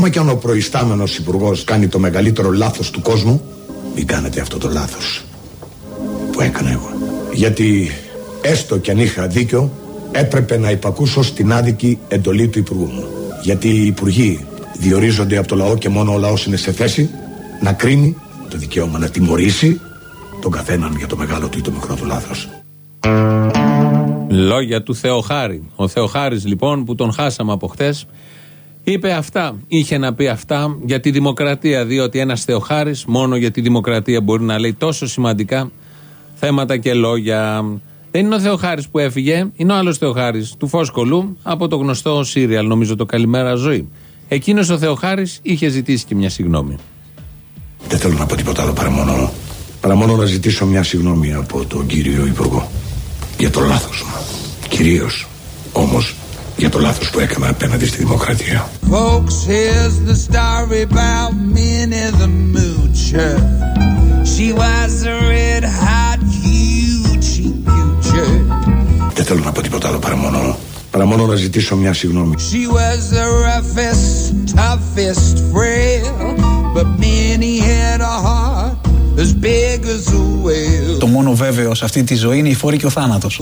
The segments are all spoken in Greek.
Ακόμα και αν ο προϊστάμενος υπουργός κάνει το μεγαλύτερο λάθος του κόσμου, μην κάνετε αυτό το λάθος που έκανα εγώ. Γιατί έστω κι αν είχα δίκιο, έπρεπε να υπακούσω στην άδικη εντολή του Υπουργού μου. Γιατί οι Υπουργοί διορίζονται από το λαό και μόνο ο λαός είναι σε θέση να κρίνει το δικαίωμα να τιμωρήσει τον καθέναν για το μεγάλο του ή το μικρό του λάθος. Λόγια του Θεοχάρη. Ο Θεοχάρης λοιπόν που τον χάσαμε από χτε, είπε αυτά. Είχε να πει αυτά για τη δημοκρατία. Διότι ένας Θεοχάρης μόνο για τη δημοκρατία μπορεί να λέει τόσο σημαντικά θέματα και λόγια. Δεν είναι ο Θεοχάρης που έφυγε, είναι ο άλλος Θεοχάρης του Φόσκολου από το γνωστό Σύριαλ, νομίζω το Καλημέρα Ζωή. Εκείνος ο Θεοχάρης είχε ζητήσει και μια συγγνώμη. Δεν θέλω να πω τίποτα άλλο παρά μόνο, παρά μόνο να ζητήσω μια συγγνώμη από τον κύριο Υπουργό για το λάθος μου. Κυρίως όμως για το λάθος που έκανα απέναντι στη δημοκρατία. Folks, here's the story about Minnie the Moocher. She was a red hot hoochie coocher. Δεν θέλω να πω τίποτα άλλο παρά μόνο, παρά μόνο να ζητήσω μια συγγνώμη. She was the roughest, toughest frail, but Minnie had a heart as big as a whale. Το μόνο βέβαιος σε αυτή τη ζωή είναι η φόρη και ο θάνατος.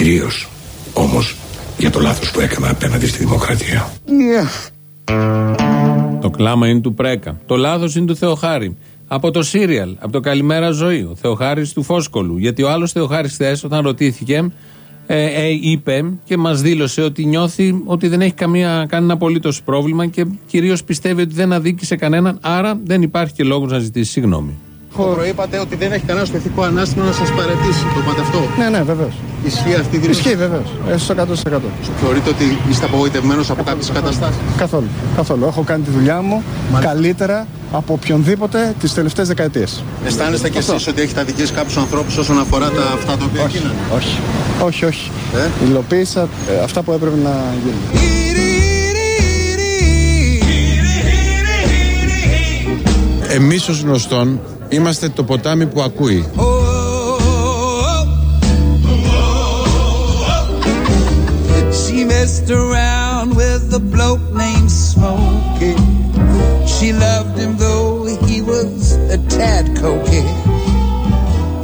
Κυρίως όμως για το λάθος που έκανα απέναντι στη δημοκρατία. Το κλάμα είναι του Πρέκα. Το λάθος είναι του Θεοχάρη. Από το Σύριαλ, από το Καλημέρα Ζωή, ο Θεοχάρης του Φόσκολου. Γιατί ο άλλος Θεοχάρης χθες, όταν ρωτήθηκε, ε, ε, είπε και μας δήλωσε ότι νιώθει ότι δεν έχει καμία, κανένα απολύτως πρόβλημα και κυρίως πιστεύει ότι δεν αδίκησε κανέναν. Άρα δεν υπάρχει και λόγος να ζητήσει συγγνώμη. Το είπατε ότι δεν έχει κανένα στο ηθικό ανάστημα να σας παρετήσει. Το είπατε αυτό; Ναι, ναι, βεβαίως. Ισχύει αυτή η δήλωση; Ισχύει, βεβαίως. Έστω 100%. Θεωρείτε ότι είστε απογοητευμένος από κάποιες καταστάσεις; Καθόλου. Καθόλου. Έχω κάνει τη δουλειά μου Μάλιστα. καλύτερα από οποιονδήποτε τις τελευταίες δεκαετίες. Αισθάνεστε κι εσείς ότι έχετε αδικήσει κάποιους ανθρώπους όσον αφορά τα αυτά τα οποία όχι, Όχι, όχι. όχι. Ε; Υλοποίησα ε, αυτά που έπρεπε να γίνουν. Εμείς ως γνωστόν είμαστε το ποτάμι που ακούει. She messed around with a bloke named Smokey. She loved him though he was a tad cokey.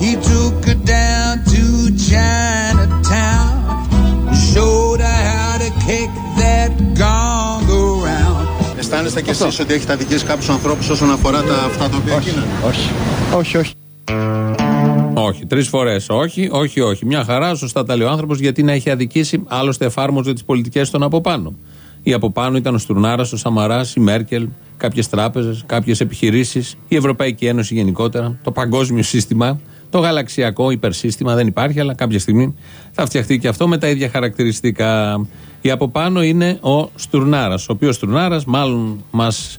He took her down to Chinatown, Αισθάνεστε κι εσείς ότι έχετε αδικήσει κάποιους ανθρώπους όσον αφορά τα αυτά τα οποία γίνανε; Όχι, όχι, όχι. Όχι, τρεις φορές. Όχι, όχι, όχι. Μια χαρά, σωστά τα λέει ο άνθρωπος, γιατί να έχει αδικήσει, άλλωστε εφάρμοζε τις πολιτικές των από πάνω. Η από πάνω ήταν ο Στουρνάρα, ο Σαμαράς, η Μέρκελ, κάποιες τράπεζες, κάποιες επιχειρήσεις, η Ευρωπαϊκή Ένωση γενικότερα, το παγκόσμιο σύστημα, το γαλαξιακό υπερσύστημα δεν υπάρχει, αλλά κάποια στιγμή θα φτιαχτεί και αυτό με τα ίδια χαρακτηριστικά. Η από πάνω είναι ο Στουρνάρας, ο οποίος Στουρνάρας μάλλον μας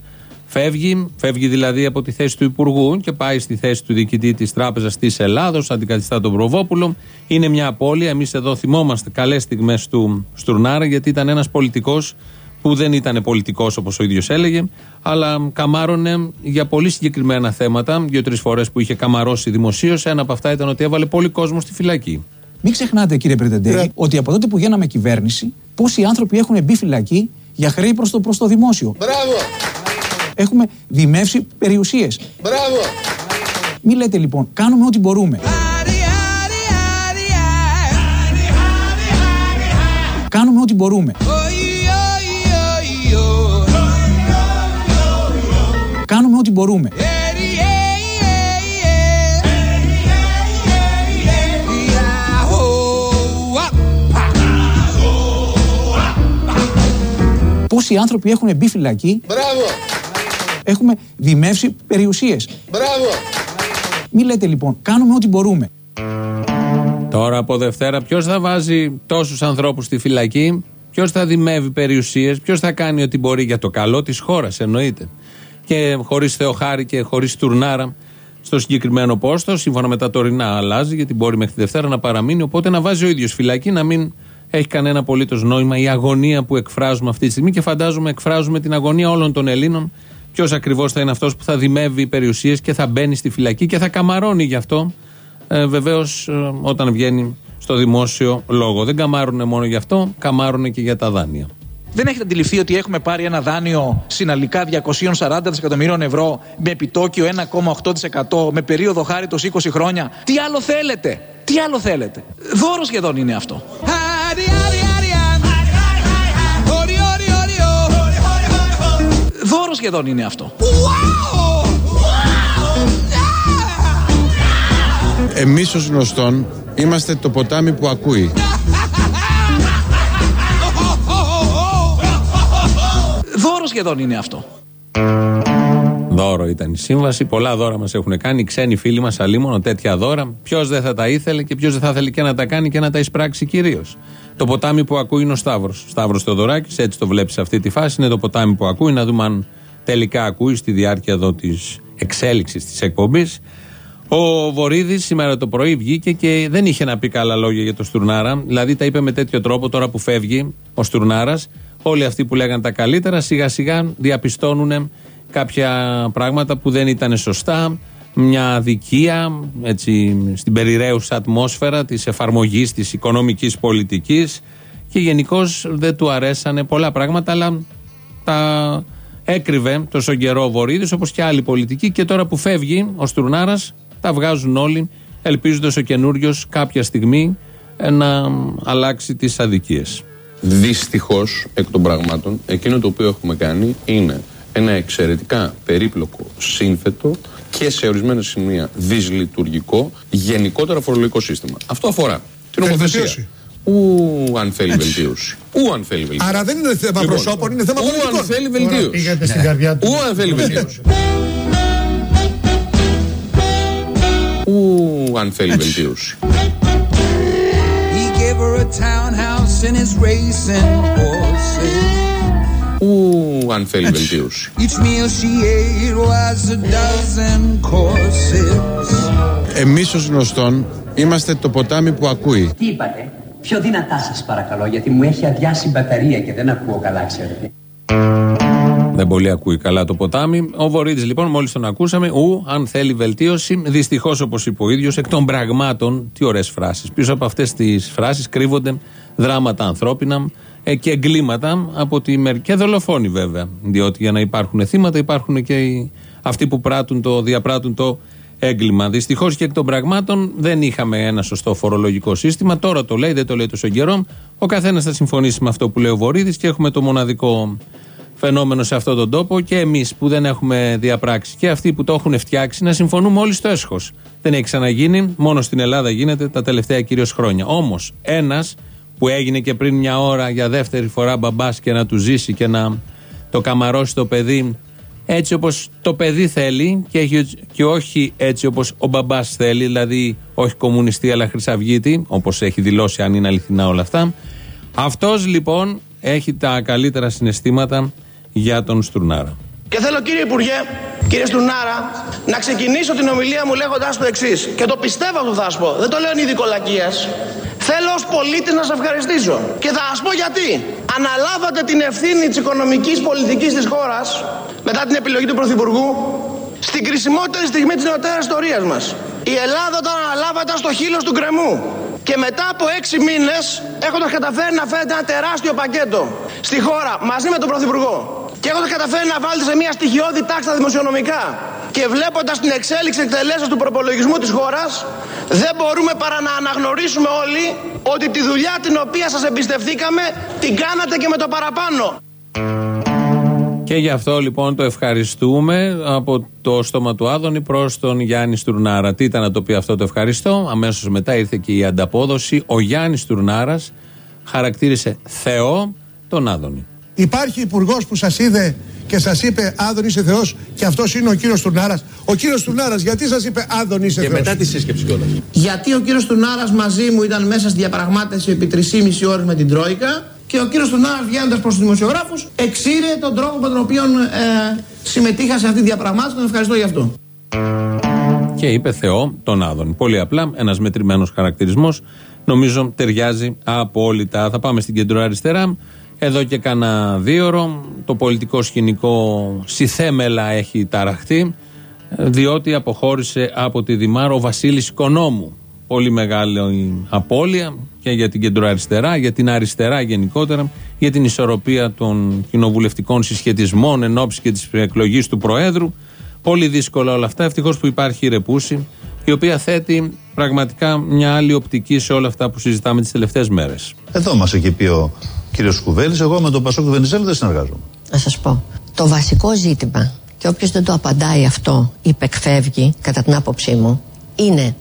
Φεύγει, φεύγει δηλαδή από τη θέση του Υπουργού και πάει στη θέση του διοικητή της Τράπεζας της Ελλάδος, αντικαθιστά τον Προβόπουλο. Είναι μια απώλεια. Εμείς εδώ θυμόμαστε καλές στιγμές του Στουρνάρα, γιατί ήταν ένας πολιτικός που δεν ήταν πολιτικός όπως ο ίδιος έλεγε, αλλά καμάρωνε για πολύ συγκεκριμένα θέματα. Δύο-τρεις φορές που είχε καμαρώσει δημοσίως. Ένα από αυτά ήταν ότι έβαλε πολύ κόσμο στη φυλακή. Μην ξεχνάτε, κύριε Πρετεντέρη, ότι από τότε που γίναμε κυβέρνηση, πόσοι άνθρωποι έχουν μπει φυλακή για χρέη προς το, προς το δημόσιο. Μπράβο! Έχουμε δημεύσει περιουσίες. Μπράβο! Μη λέτε λοιπόν, κάνουμε ό,τι μπορούμε. Κάνουμε ό,τι μπορούμε. Κάνουμε ό,τι μπορούμε. Πόσοι άνθρωποι έχουν μπει φυλακή; Μπράβο! Έχουμε δημεύσει περιουσίες. Μπράβο! Μη λέτε λοιπόν, κάνουμε ό,τι μπορούμε. Τώρα από Δευτέρα ποιος θα βάζει τόσους ανθρώπους στη φυλακή, ποιος θα δημεύει περιουσίες, ποιος θα κάνει ό,τι μπορεί για το καλό της χώρας εννοείται. Και χωρίς Θεοχάρη και χωρίς Τουρνάρα στο συγκεκριμένο πόστο, σύμφωνα με τα τωρινά αλλάζει, γιατί μπορεί μέχρι τη Δευτέρα να παραμείνει. Οπότε να βάζει ο ίδιος φυλακή, να μην έχει κανένα απολύτως νόημα η αγωνία που εκφράζουμε αυτή τη στιγμή και φαντάζομαι εκφράζουμε την αγωνία όλων των Ελλήνων Ποιος ακριβώς θα είναι αυτός που θα δημεύει περιουσίες και θα μπαίνει στη φυλακή και θα καμαρώνει γι' αυτό. Ε, Βεβαίως, όταν βγαίνει στο δημόσιο λόγο. Δεν καμάρουν μόνο γι' αυτό, καμάρουν και για τα δάνεια. Δεν έχετε αντιληφθεί ότι έχουμε πάρει ένα δάνειο συναλλικά 240 δισεκατομμυρίων ευρώ με επιτόκιο 1,8% με περίοδο χάριτος 20 χρόνια; Τι άλλο θέλετε, τι άλλο θέλετε; Δώρος σχεδόν είναι αυτό. Δώρος σχεδόν είναι αυτό. Εμείς ως γνωστόν είμαστε το ποτάμι που ακούει. Σχεδόν είναι αυτό. Δώρο ήταν η σύμβαση. Πολλά δώρα μας έχουν κάνει. Οι ξένοι φίλοι μας, αλίμονο τέτοια δώρα. Ποιος δεν θα τα ήθελε και ποιος δεν θα ήθελε και να τα κάνει και να τα εισπράξει κυρίως. Το ποτάμι που ακούει είναι ο Σταύρος. Σταύρος Θεοδωράκης, έτσι το βλέπεις σε αυτή τη φάση. Είναι το ποτάμι που ακούει. Να δούμε αν τελικά ακούει στη διάρκεια εδώ της εξέλιξης της εκπομπής. Ο Βορύδης σήμερα το πρωί βγήκε και δεν είχε να πει καλά λόγια για το Στουρνάρα. Δηλαδή τα είπε με τέτοιο τρόπο τώρα που φεύγει ο Στουρνάρας. Όλοι αυτοί που λέγανε τα καλύτερα σιγά σιγά διαπιστώνουν κάποια πράγματα που δεν ήταν σωστά. Μια αδικία έτσι, στην περιραίουσα ατμόσφαιρα της εφαρμογής της οικονομικής πολιτικής και γενικώς δεν του αρέσανε πολλά πράγματα αλλά τα έκρυβε τόσο καιρό ο Βορύδης όπως και άλλοι πολιτικοί και τώρα που φεύγει ο Στουρνάρας τα βγάζουν όλοι ελπίζοντας ο καινούριος κάποια στιγμή ε, να αλλάξει τις αδικίες. Δυστυχώς, εκ των πραγμάτων, εκείνο το οποίο έχουμε κάνει είναι ένα εξαιρετικά περίπλοκο, σύνθετο και σε ορισμένα σημεία δυσλειτουργικό γενικότερο φορολογικό σύστημα. Αυτό αφορά την νομοθεσία. Ού, αν θέλει βελτίωση. Ού, αν θέλει βελτίωση. Άρα δεν είναι θέμα Λοιπόν, προσώπων, είναι θέμα ού, πολιτικών. αν θέλει βελτίωση. Πήγατε στην καρδιά του. Ού, αν θέλει βελτίωση. Ού, αν θέλει βελτίωση. He gave her a townhouse in his racing horses. Ού, αν θέλει βελτίωση. Each meal she ate was a dozen courses. Εμείς ως γνωστόν είμαστε το ποτάμι που ακούει. Τι είπατε, πιο δυνατά σας παρακαλώ, γιατί μου έχει αδειάσει η μπαταρία και δεν ακούω καλά, ξέρετε. Δεν πολύ ακούει καλά το ποτάμι. Ο Βορύδης λοιπόν, μόλις τον ακούσαμε, ου, αν θέλει βελτίωση. Δυστυχώς, όπως είπε ο ίδιος, εκ των πραγμάτων, τι ωραίες φράσεις. Πίσω από αυτές τις φράσεις κρύβονται δράματα ανθρώπινα ε, και εγκλήματα από τη μερική. Και δολοφόνοι βέβαια. Διότι για να υπάρχουν θύματα υπάρχουν και οι, αυτοί που πράττουν το, διαπράττουν το έγκλημα. Δυστυχώς και εκ των πραγμάτων δεν είχαμε ένα σωστό φορολογικό σύστημα. Τώρα το λέει, δεν το λέει τόσο καιρό. Ο καθένας θα συμφωνήσει με αυτό που λέει ο Βορύδης και έχουμε το μοναδικό φαινόμενο σε αυτόν τον τόπο και εμείς που δεν έχουμε διαπράξει και αυτοί που το έχουν φτιάξει να συμφωνούμε όλοι στο έσχος. Δεν έχει ξαναγίνει, μόνο στην Ελλάδα γίνεται τα τελευταία κυρίως χρόνια. Όμως, ένας που έγινε και πριν μια ώρα για δεύτερη φορά μπαμπάς και να του ζήσει και να το καμαρώσει το παιδί έτσι όπως το παιδί θέλει και, έχει- και όχι έτσι όπως ο μπαμπάς θέλει, δηλαδή όχι κομμουνιστή αλλά χρυσαυγίτη, όπως έχει δηλώσει αν είναι αληθινά όλα αυτά. Αυτός λοιπόν έχει τα καλύτερα συναισθήματα για τον Στουρνάρα. Και θέλω κύριε Υπουργέ, κύριε Στουρνάρα, να ξεκινήσω την ομιλία μου λέγοντας το εξής. Και το πιστεύω αυτό που θα σας πω. Δεν το λέω εν είδη κολακίας. Θέλω ως πολίτης να σας ευχαριστήσω. Και θα σας πω γιατί. Αναλάβατε την ευθύνη της οικονομικής πολιτικής της χώρας μετά την επιλογή του Πρωθυπουργού στην κρισιμότερη στιγμή της νεωτέρας ιστορίας μας. Η Ελλάδα όταν αναλάβατε ήταν στο χείλος του γκρεμού. Και μετά από έξι μήνες έχοντας καταφέρει να φέρετε ένα τεράστιο πακέτο στη χώρα μαζί με τον Πρωθυπουργό και έχοντας καταφέρει να βάλετε σε μια στοιχειώδη τάξη τα δημοσιονομικά και βλέποντας την εξέλιξη εκτελέσεως του προπολογισμού της χώρας δεν μπορούμε παρά να αναγνωρίσουμε όλοι ότι τη δουλειά την οποία σας εμπιστευθήκαμε την κάνατε και με το παραπάνω. Και γι' αυτό λοιπόν το ευχαριστούμε από το στόμα του Άδωνη προς τον Γιάννη Στουρνάρα. Τι ήταν να το πει αυτό το ευχαριστώ. Αμέσως μετά ήρθε και η ανταπόδοση. Ο Γιάννης Στουρνάρας χαρακτήρισε Θεό τον Άδωνη. Υπάρχει υπουργός που σας είδε και σας είπε Άδων είσαι Θεός και αυτός είναι ο κύριος Τουρνάρας. Ο κύριος Τουρνάρας, γιατί σας είπε Άδων είσαι Και Θεός. μετά τη σύσκεψη κιόλας. Γιατί ο κύριος Τουρνάρας μαζί μου ήταν μέσα στη διαπραγμάτευση επί 3,5 ώρες με την Τρόικα και ο κύριος Τουρνάρας βγαίνοντας προς τους δημοσιογράφους εξήρε τον τρόπο με τον οποίο ε, συμμετείχα σε αυτή τη διαπραγμάτευση. Τον ευχαριστώ γι' αυτό. Και είπε Θεό τον Άδωνη. Πολύ απλά, ένας μετρημένος χαρακτηρισμός. Νομίζω ταιριάζει απόλυτα. Θα πάμε στην κεντροαριστερά Εδώ και κανένα δίωρο το πολιτικό σκηνικό συθέμελα έχει ταραχτεί διότι αποχώρησε από τη Δημάρο ο Βασίλης Οικονόμου. Πολύ μεγάλη απώλεια και για την κεντροαριστερά, για την αριστερά γενικότερα, για την ισορροπία των κοινοβουλευτικών συσχετισμών εν ώψη και της εκλογής του Προέδρου. Πολύ δύσκολα όλα αυτά. Ευτυχώς που υπάρχει η Ρεπούση, η οποία θέτει πραγματικά μια άλλη οπτική σε όλα αυτά που συζητάμε τις τελευταίες μέρες. Εδώ μας έχει πει ο κύριος Κουβέλης, εγώ με τον Πασόκ του Βενιζέλου δεν συνεργάζομαι. Να σας πω. Το βασικό ζήτημα, και όποιος δεν το απαντάει αυτό, υπεκφεύγει, κατά την άποψή μου, είναι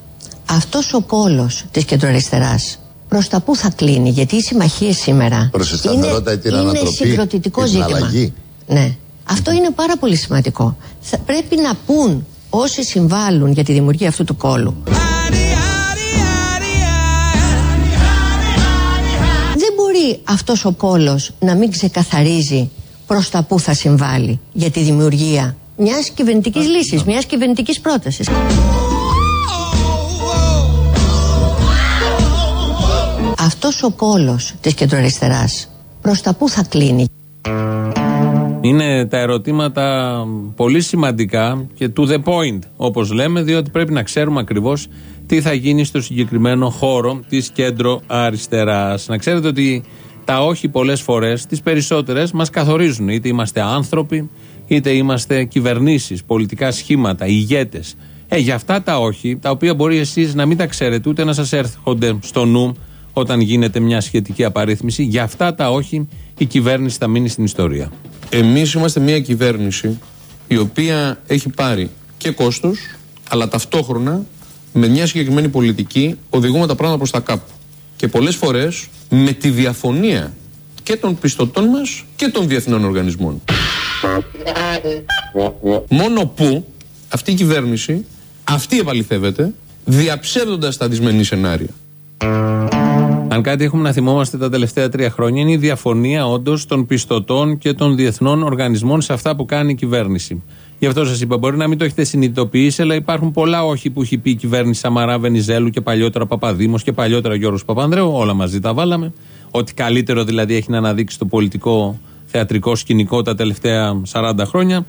αυτός ο πόλος της κεντροαριστεράς προς τα πού θα κλείνει, γιατί οι συμμαχίες σήμερα. Προς τη σταθερότητα ή την είναι ανατροπή. συγκροτητικό ή την ζήτημα. αλλαγή. Ναι. Αυτό είναι πάρα πολύ σημαντικό. Θα πρέπει να πούν όσοι συμβάλλουν για τη δημιουργία αυτού του κόλου. Μπορεί αυτός ο κόλος να μην ξεκαθαρίζει προς τα που θα συμβάλλει για τη δημιουργία μιας κυβερνητικής λύσης, μιας κυβερνητικής πρότασης. Αυτός ο κόλος της κεντροαριστεράς προς τα που θα κλείνει; Είναι τα ερωτήματα πολύ σημαντικά και to the point, όπως λέμε, διότι πρέπει να ξέρουμε ακριβώς τι θα γίνει στο συγκεκριμένο χώρο της κέντρο αριστερά. Να ξέρετε ότι τα όχι πολλές φορές, τις περισσότερες, μας καθορίζουν. Είτε είμαστε άνθρωποι, είτε είμαστε κυβερνήσεις, πολιτικά σχήματα, ηγέτες. Ε, για αυτά τα όχι, τα οποία μπορεί εσείς να μην τα ξέρετε, ούτε να σας έρχονται στο νου όταν γίνεται μια σχετική απαρίθμηση, για αυτά τα όχι η κυβέρνηση θα μείνει στην ιστορία. Εμείς είμαστε μια κυβέρνηση η οποία έχει πάρει και κόστος αλλά ταυτόχρονα με μια συγκεκριμένη πολιτική οδηγούμε τα πράγματα προς τα κάπου. Και πολλές φορές με τη διαφωνία και των πιστωτών μας και των διεθνών οργανισμών. Μόνο που αυτή η κυβέρνηση, αυτή επαληθεύεται, διαψεύδοντας τα δυσμενή σενάρια. Αν κάτι έχουμε να θυμόμαστε τα τελευταία τρία χρόνια είναι η διαφωνία όντως των πιστωτών και των διεθνών οργανισμών σε αυτά που κάνει η κυβέρνηση. Γι' αυτό σας είπα, μπορεί να μην το έχετε συνειδητοποιήσει, αλλά υπάρχουν πολλά όχι που έχει πει η κυβέρνηση Σαμαρά, Βενιζέλου και παλιότερα Παπαδήμος και παλιότερα Γιώργος Παπανδρέου. Όλα μαζί τα βάλαμε. Ό,τι καλύτερο δηλαδή έχει να αναδείξει το πολιτικό θεατρικό σκηνικό τα τελευταία 40 χρόνια.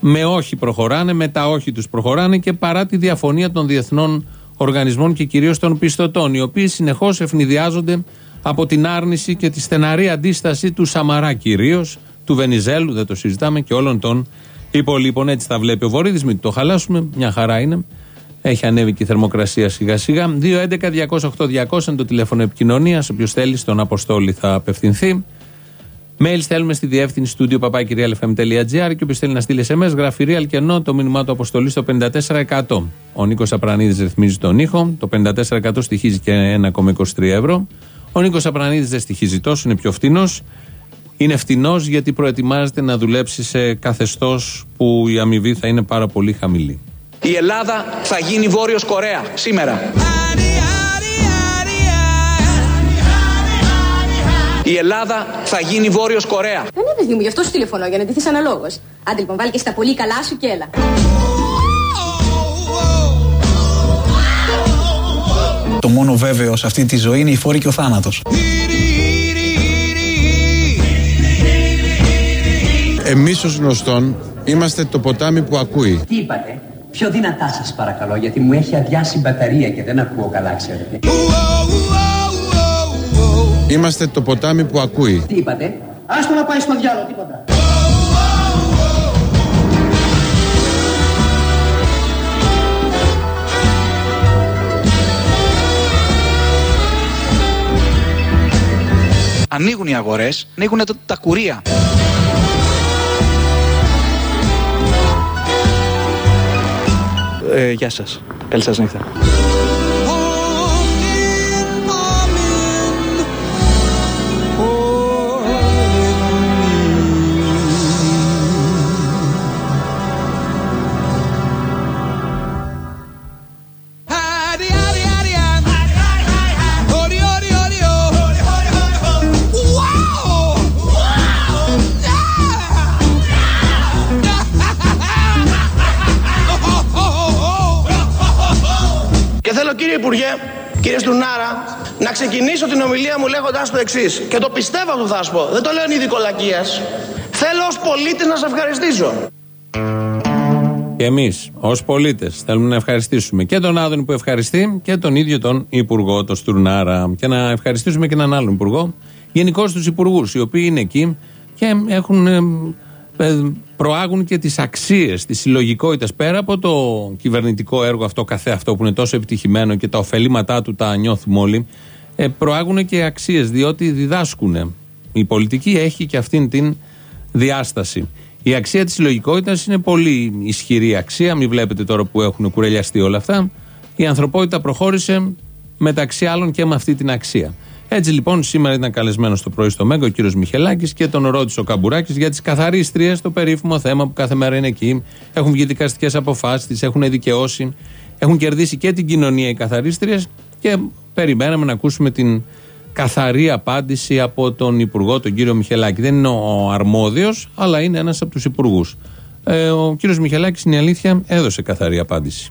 Με όχι προχωράνε, με τα όχι τους προχωράνε και παρά τη διαφωνία των διεθνών οργανισμών και κυρίως των πιστωτών, οι οποίοι συνεχώς ευνηδιάζονται από την άρνηση και τη στεναρή αντίσταση του Σαμαρά κυρίως, του Βενιζέλου, δεν το συζητάμε, και όλων των υπολείπων. Έτσι τα βλέπει ο Βορύδης, μην το χαλάσουμε, μια χαρά είναι. Έχει ανέβει και η θερμοκρασία σιγά σιγά. 2.11.208.200 είναι το τηλέφωνο επικοινωνίας. Όποιος θέλει στον Αποστόλη θα απευθυνθεί. Mail στέλνουμε στη διεύθυνση στούντιο παπάκυριαλfm.gr και όποιος θέλει να στείλει SMS γράφει real και ενώ το μήνυμά του αποστολής στο 54%. Ο Νίκος Απρανίδης ρυθμίζει τον ήχο. Το 54% στοιχίζει και 1,23 ευρώ. Ο Νίκος Απρανίδης δεν στοιχίζει τόσο, είναι πιο φτηνός. Είναι φτηνός γιατί προετοιμάζεται να δουλέψει σε καθεστώς που η αμοιβή θα είναι πάρα πολύ χαμηλή. Η Ελλάδα θα γίνει Βόρειος Κορέα σήμερα. Η Ελλάδα θα γίνει Βόρειος Κορέα. Ναι, παιδί μου, γι' αυτό σου τηλεφωνώ, για να ντυθείς αναλόγως. Άντε λοιπόν, βάλει και στα πολύ καλά σου και έλα. Το μόνο βέβαιο σε αυτή τη ζωή είναι η φόρη και ο θάνατος. Εμείς ως γνωστόν είμαστε το ποτάμι που ακούει. Τι είπατε, πιο δυνατά σας παρακαλώ, γιατί μου έχει αδειάσει η μπαταρία και δεν ακούω καλά, ξέρετε. Είμαστε το ποτάμι που ακούει. Τι είπατε, Άστο να πάει στο διάλογο, τίποτα. Ανοίγουν οι αγορές, ανοίγουν τα, τα κουρία. Ε, γεια σας. Καλή σας νύχτα. Υπουργέ, κύριε Στουρνάρα, να ξεκινήσω την ομιλία μου λέγοντα το εξής. Και το πιστεύω αυτό θα σου πω. Δεν το λέω εν είδη κολακίας. Θέλω ως πολίτης να σε ευχαριστήσω. Και εμείς, ως πολίτες, θέλουμε να ευχαριστήσουμε και τον Άδωνη που ευχαριστεί και τον ίδιο τον Υπουργό, τον Στουρνάρα. Και να ευχαριστήσουμε και έναν άλλον Υπουργό, γενικώς τους Υπουργούς, οι οποίοι είναι εκεί και έχουν, ε, ε, προάγουν και τις αξίες της συλλογικότητας πέρα από το κυβερνητικό έργο αυτό, καθέ αυτό που είναι τόσο επιτυχημένο και τα ωφελήματά του τα νιώθουμε όλοι. Ε, προάγουν και αξίες, διότι διδάσκουν. Η πολιτική έχει και αυτήν την διάσταση. Η αξία της συλλογικότητας είναι πολύ ισχυρή αξία. Μην βλέπετε τώρα που έχουν κουρελιαστεί όλα αυτά. Η ανθρωπότητα προχώρησε μεταξύ άλλων και με αυτή την αξία. Έτσι λοιπόν, σήμερα ήταν καλεσμένος το πρωί στο Μέγκο ο κύριος Μιχελάκης και τον ρώτησε ο Καμπουράκης για τις καθαρίστριες, το περίφημο θέμα που κάθε μέρα είναι εκεί. Έχουν βγει δικαστικές αποφάσεις, τις έχουν δικαιώσει. Έχουν κερδίσει και την κοινωνία οι καθαρίστριες και περιμέναμε να ακούσουμε την καθαρή απάντηση από τον Υπουργό, τον κύριο Μιχελάκη. Δεν είναι ο αρμόδιος, αλλά είναι ένας από τους υπουργούς. Ε, ο κύριος Μιχελάκης, είναι η αλήθεια, έδωσε καθαρή απάντηση.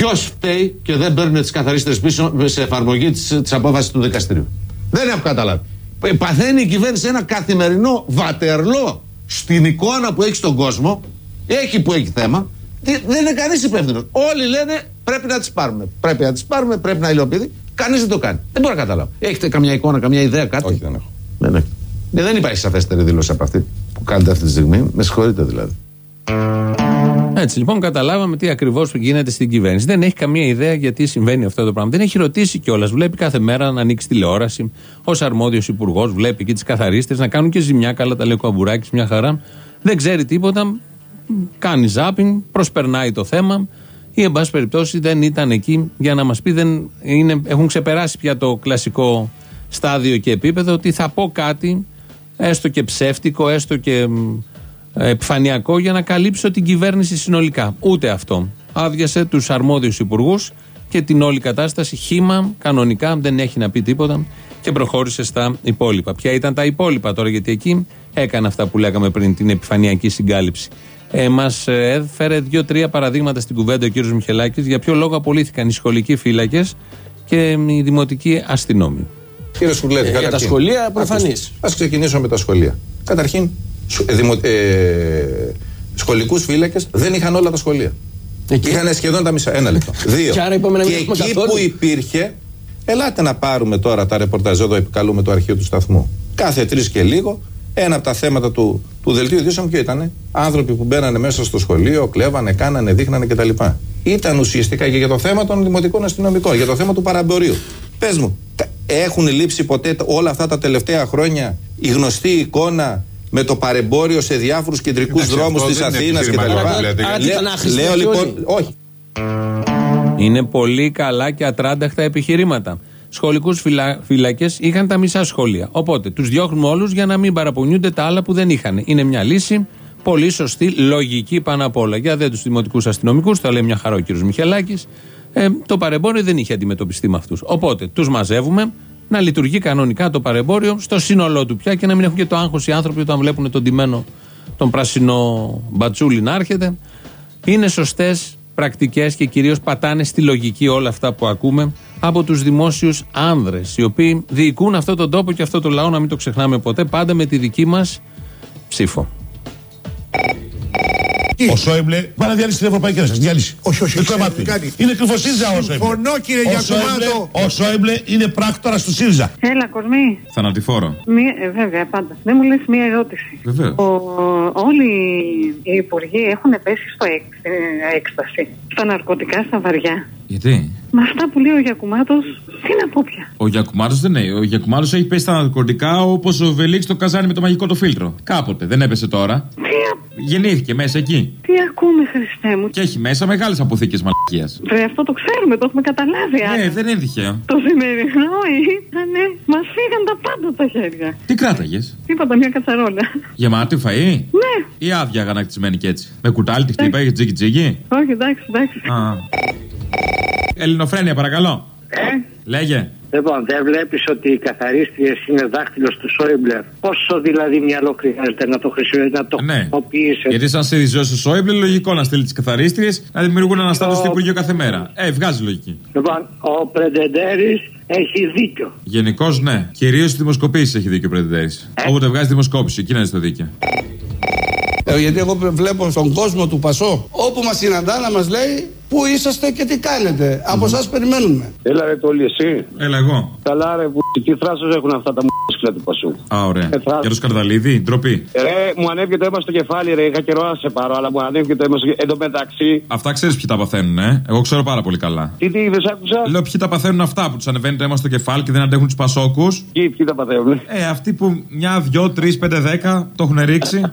Ποιος φταίει και δεν παίρνουμε τις καθαρίστρες πίσω σε εφαρμογή της απόφασης του δικαστηρίου. Δεν έχω καταλάβει. Ε, Παθαίνει η κυβέρνηση ένα καθημερινό βατερλό στην εικόνα που έχει στον κόσμο. Έχει που έχει θέμα. Τι- Δεν είναι κανείς υπεύθυνος. Όλοι λένε πρέπει να τις πάρουμε. Πρέπει να τις πάρουμε, πρέπει να υλοποιηθεί. Κανείς δεν το κάνει. Δεν μπορώ να καταλάβω. Έχετε καμιά εικόνα, καμιά ιδέα, κάτι; Όχι, δεν έχω. Δεν, έχει. Ε, δεν υπάρχει σαφέστερη δήλωση από αυτή που κάνετε αυτή τη στιγμή. Με συγχωρείτε δηλαδή. Έτσι λοιπόν, καταλάβαμε τι ακριβώς γίνεται στην κυβέρνηση. Δεν έχει καμία ιδέα γιατί συμβαίνει αυτό το πράγμα. Δεν έχει ρωτήσει κιόλας. Βλέπει κάθε μέρα να ανοίξει τηλεόραση. Ω αρμόδιος υπουργός, βλέπει και τις καθαρίστε να κάνουν και ζημιά. Καλά τα λέει ο Καμπουράκης, μια χαρά. Δεν ξέρει τίποτα. Κάνει ζάπινγκ, προσπερνάει το θέμα. Ή, εν πάση περιπτώσει, δεν ήταν εκεί για να μας πει. Δεν είναι, έχουν ξεπεράσει πια το κλασικό στάδιο και επίπεδο ότι θα πω κάτι, έστω και ψεύτικο, έστω και μ, επιφανειακό για να καλύψω την κυβέρνηση συνολικά. Ούτε αυτό. Άδειασε τους αρμόδιους υπουργούς και την όλη κατάσταση χήμα, κανονικά, δεν έχει να πει τίποτα και προχώρησε στα υπόλοιπα. Ποια ήταν τα υπόλοιπα τώρα, γιατί εκεί έκανε αυτά που λέγαμε πριν, την επιφανειακή συγκάλυψη. Ε, Μας έφερε δύο-τρία παραδείγματα στην κουβέντα ο κ. Μιχελάκης για ποιο λόγο απολύθηκαν οι σχολικοί φύλακες και οι δημοτικοί αστυνόμοι. Κύριε Σκουλέτη, Ε, για τα σχολεία, προφανής. Α ξεκινήσω με τα σχολεία. Καταρχήν, σου- ε, δημο, ε, σχολικούς φύλακες δεν είχαν όλα τα σχολεία. Είχαν σχεδόν τα μισά. Ένα λεπτό. Δύο. Και άρα είπαμε να μην και έχουμε εκεί καθόλου. που υπήρχε, ελάτε να πάρουμε τώρα τα ρεπορτάζ εδώ, επικαλούμε το αρχείο του σταθμού. Κάθε τρεις και λίγο, ένα από τα θέματα του, του δελτίου ειδήσεων ποιο ήταν. Άνθρωποι που μπαίνανε μέσα στο σχολείο, κλέβανε, κάνανε, δείχνανε κτλ. Ήταν ουσιαστικά και για το θέμα των δημοτικών αστυνομικών, για το θέμα του παραμπορίου. Πες μου, τα- έχουν λείψει ποτέ τα- όλα αυτά τα τελευταία χρόνια η γνωστή εικόνα με το παρεμπόριο σε διάφορους κεντρικούς Εντάξει, δρόμους αυτό της δεν είναι Αθήνας κτλ. επιχειρηματικό που λέτε, Άρα τι Λέω- ήταν άχρηστη Λέω και λοιπόν, όλοι. όχι. Είναι πολύ καλά και ατράνταχτα επιχειρήματα. Σχολικούς φύλακε είχαν τα μισά σχολεία. Οπότε τους διώχνουμε όλους για να μην παραπονιούνται τα άλλα που δεν είχαν. Είναι μια λύση πολύ σωστή, λογική πάνω απ' όλα. Για δε τους δημοτικούς αστυνομικούς, το λέει μια χαρά ο κ. Μιχελάκης. Ε, το παρεμπόριο δεν είχε αντιμετωπιστεί με αυτούς. Οπότε τους μαζεύουμε να λειτουργεί κανονικά το παρεμπόριο στο σύνολό του πια και να μην έχουν και το άγχος οι άνθρωποι όταν βλέπουν τον τιμένο, τον πράσινο μπατσούλι να έρχεται. Είναι σωστές πρακτικές και κυρίως πατάνε στη λογική όλα αυτά που ακούμε από τους δημόσιους άνδρες οι οποίοι διοικούν αυτόν τον τόπο και αυτό το λαό, να μην το ξεχνάμε ποτέ, πάντα με τη δική μας ψήφο. Ο Σόιμπλε πάει να διαλύσει την Ευρωπαϊκή Ένωση. Διαλύσει. Όχι, όχι. Είναι κρυφοσύνδεζα ο Σόιμπλε. Συμφωνώ, κύριε Ο Γιακουμάτο. Σόιμπλε- Ο Σόιμπλε είναι πράκτορα του ΣΥΡΙΖΑ. Έλα, Κορμή. Θανατηφόρο. Μία, ε, βέβαια, πάντα. Δεν μου λες μία ερώτηση. Βεβαίως. Ο- όλοι οι υπουργοί έχουν πέσει στο έκ, ε, έκσταση. Στα ναρκωτικά, στα βαριά. Γιατί; Με αυτά που λέει ο Γιακουμάτος, τι να πω πια. Ο Γιακουμάτος δεν είναι. Ο Γιακουμάτος έχει πέσει στα ναρκωτικά όπως ο Βελίξ το καζάνι με το μαγικό το φίλτρο. Κάποτε, δεν έπεσε τώρα. Γεννήθηκε μέσα εκεί. Τι ακούμε, Χριστέ μου. Και έχει μέσα μεγάλες αποθήκες μαλακίας. Βρε, αυτό το ξέρουμε, το έχουμε καταλάβει. άρα. Ναι, δεν είναι τυχαίο. Το σημερινό ήτανε, μας φύγαν τα πάντα από τα χέρια. Τι κράταγες; Τίποτα, μια κατσαρόλα. Γεμάτη φαΐ; Ναι. Ή άδεια αγανακτισμένη κι έτσι. Με κουτάλι τη χτύπαγε τζίκι τζίκι. Όχι, εντάξει, εντάξει. Α. Ελληνοφρένια, παρακαλώ. Ε, Λέγε. Λοιπόν, δεν βλέπεις ότι οι καθαρίστριες είναι δάχτυλος του Σόιμπλερ; Πόσο δηλαδή μυαλό χρειάζεται να το χρησιμοποιήσει, να το Ναι. χρησιμοποιήσεις. Γιατί σαν Σιριζέο ο Σόιμπλε, λογικό να στείλει τις καθαρίστριες να δημιουργούν αναστάτωση στο Υπουργείο κάθε μέρα. Ε, βγάζει λογική. Λοιπόν, ο Πρεντεντέρης έχει δίκιο. Γενικώς ναι. Κυρίως στις δημοσκοπήσεις έχει δίκιο ο Πρεντεντέρης. Όποτε βγάζει δημοσκόπηση, εκεί να είναι στο δίκαιο. Ε, γιατί εγώ βλέπω στον κόσμο του Πασό, όπου μας συναντά να μας λέει πού είσαστε και τι κάνετε. Από εσά περιμένουμε. Έλα ρε τόλι εσύ. Έλα εγώ. Καλά ρε που τι θράσος έχουν αυτά τα μουσκλα του Πασού. Α, ωραία. Ε, θα- Για το Σκαρδαλίδη, ντροπή. Ρε, μου ανέβηκε το αίμα στο κεφάλι, ρε. Είχα καιρό να σε πάρω, αλλά μου ανέβηκε το αίμα στο κεφάλι. Εν τω μεταξύ, Αυτά ξέρεις ποιοι τα παθαίνουν, ε; Εγώ ξέρω πάρα πολύ καλά. τι τι δεν σ' άκουσα; Λέω ποιοι τα παθαίνουν αυτά που τους ανεβαίνει το αίμα στο κεφάλι και δεν αντέχουν τους πασόκους. Ποιοι, ποιοι τα παθαίνουν; Ε, αυτοί που μια, δυο, τρεις, πέντε, δέκα το έχουν ρίξει.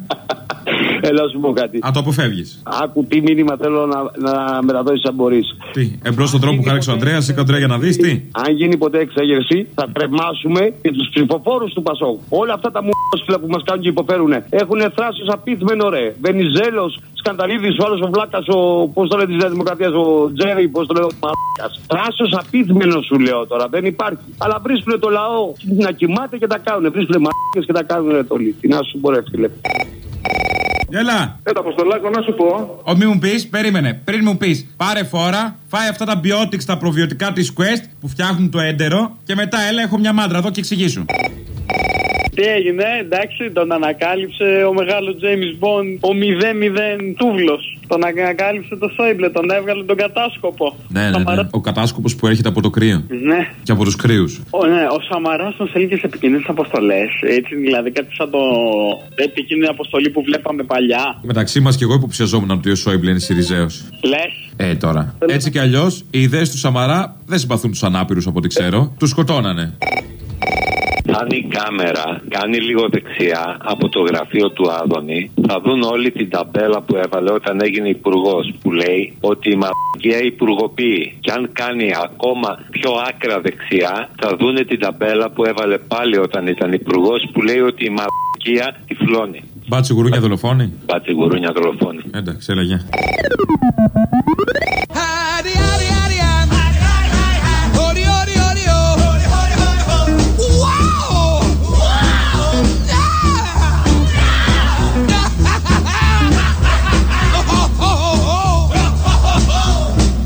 Έλα να σου πω κάτι. Α, το αποφεύγεις. Άκου τι μήνυμα θέλω να, να μεταδώσει αν μπορεί. Τι, εμπρός στον τρόπο που χάρηξε ο Αντρέα, ή Αντρέα για να δεις τι; Αν γίνει ποτέ εξέγερση, θα τρεμάσουμε και τους ψηφοφόρους του Πασόκ. Όλα αυτά τα μουσκλα που μας κάνουν και υποφέρουν έχουν θράσος απίθμενο, ρε. Βενιζέλος, Σκανταλίδη, ο άλλος ο Βλάκας, ο. Πώς το λένε της Νέας Δημοκρατίας, ο Τζέρι, πώς το λένε ο Μαλάκας. Θράσος απίθμενο σου λέω τώρα, δεν υπάρχει. Αλλά βρίσκουν το λαό να κοιμάται και τα κάνουν. Βρίσκουν μαλάκες και τα κάνουν, ρε τόλοι. Τι να σου πω, ρε φίλε. Έλα. Έλα, Αποστολάκο, να σου πω. Ο μη μου πεις, περίμενε. Πριν μου πεις, πάρε φόρα, φάει αυτά τα biotics, τα προβιωτικά της Quest που φτιάχνουν το έντερο και μετά έλα, έχω μια μάντρα εδώ και εξηγήσου. Τι έγινε, εντάξει, τον ανακάλυψε ο μεγάλος James Bond, ο 0-0 τούβλος. Τον ανακάλυψε το Σόιμπλε, τον έβγαλε τον κατάσκοπο. Ναι, ναι, ναι. Ο κατάσκοπος που έρχεται από το κρύο. Ναι. Και από τους κρύους. Ο, ναι, ο Σαμαράς μας έλεγε σε επικίνδυνε αποστολές. Έτσι, δηλαδή κάτι σαν το επικίνδυνη αποστολή που βλέπαμε παλιά. Μεταξύ μας και εγώ υποψιαζόμουν ότι ο Σόιμπλε είναι Σιριζέος. Λες. Ε, τώρα. Έτσι κι αλλιώς, οι ιδέες του Σαμαρά δεν συμπαθούν τους ανάπηρους από ό,τι ξέρω. Τους σκοτώνανε. Αν η κάμερα κάνει λίγο δεξιά από το γραφείο του Άδωνη, θα δουν όλη την ταμπέλα που έβαλε όταν έγινε υπουργός. Που λέει ότι η μαλακία υπουργοποιεί. Και αν κάνει ακόμα πιο άκρα δεξιά, θα δουν την ταμπέλα που έβαλε πάλι όταν ήταν υπουργός. Που λέει ότι η μαλακία τυφλώνει. Μπάτσι γουρούνια δολοφόνη; Μπάτσι γουρούνια δολοφόνη. Εντάξει, έλα,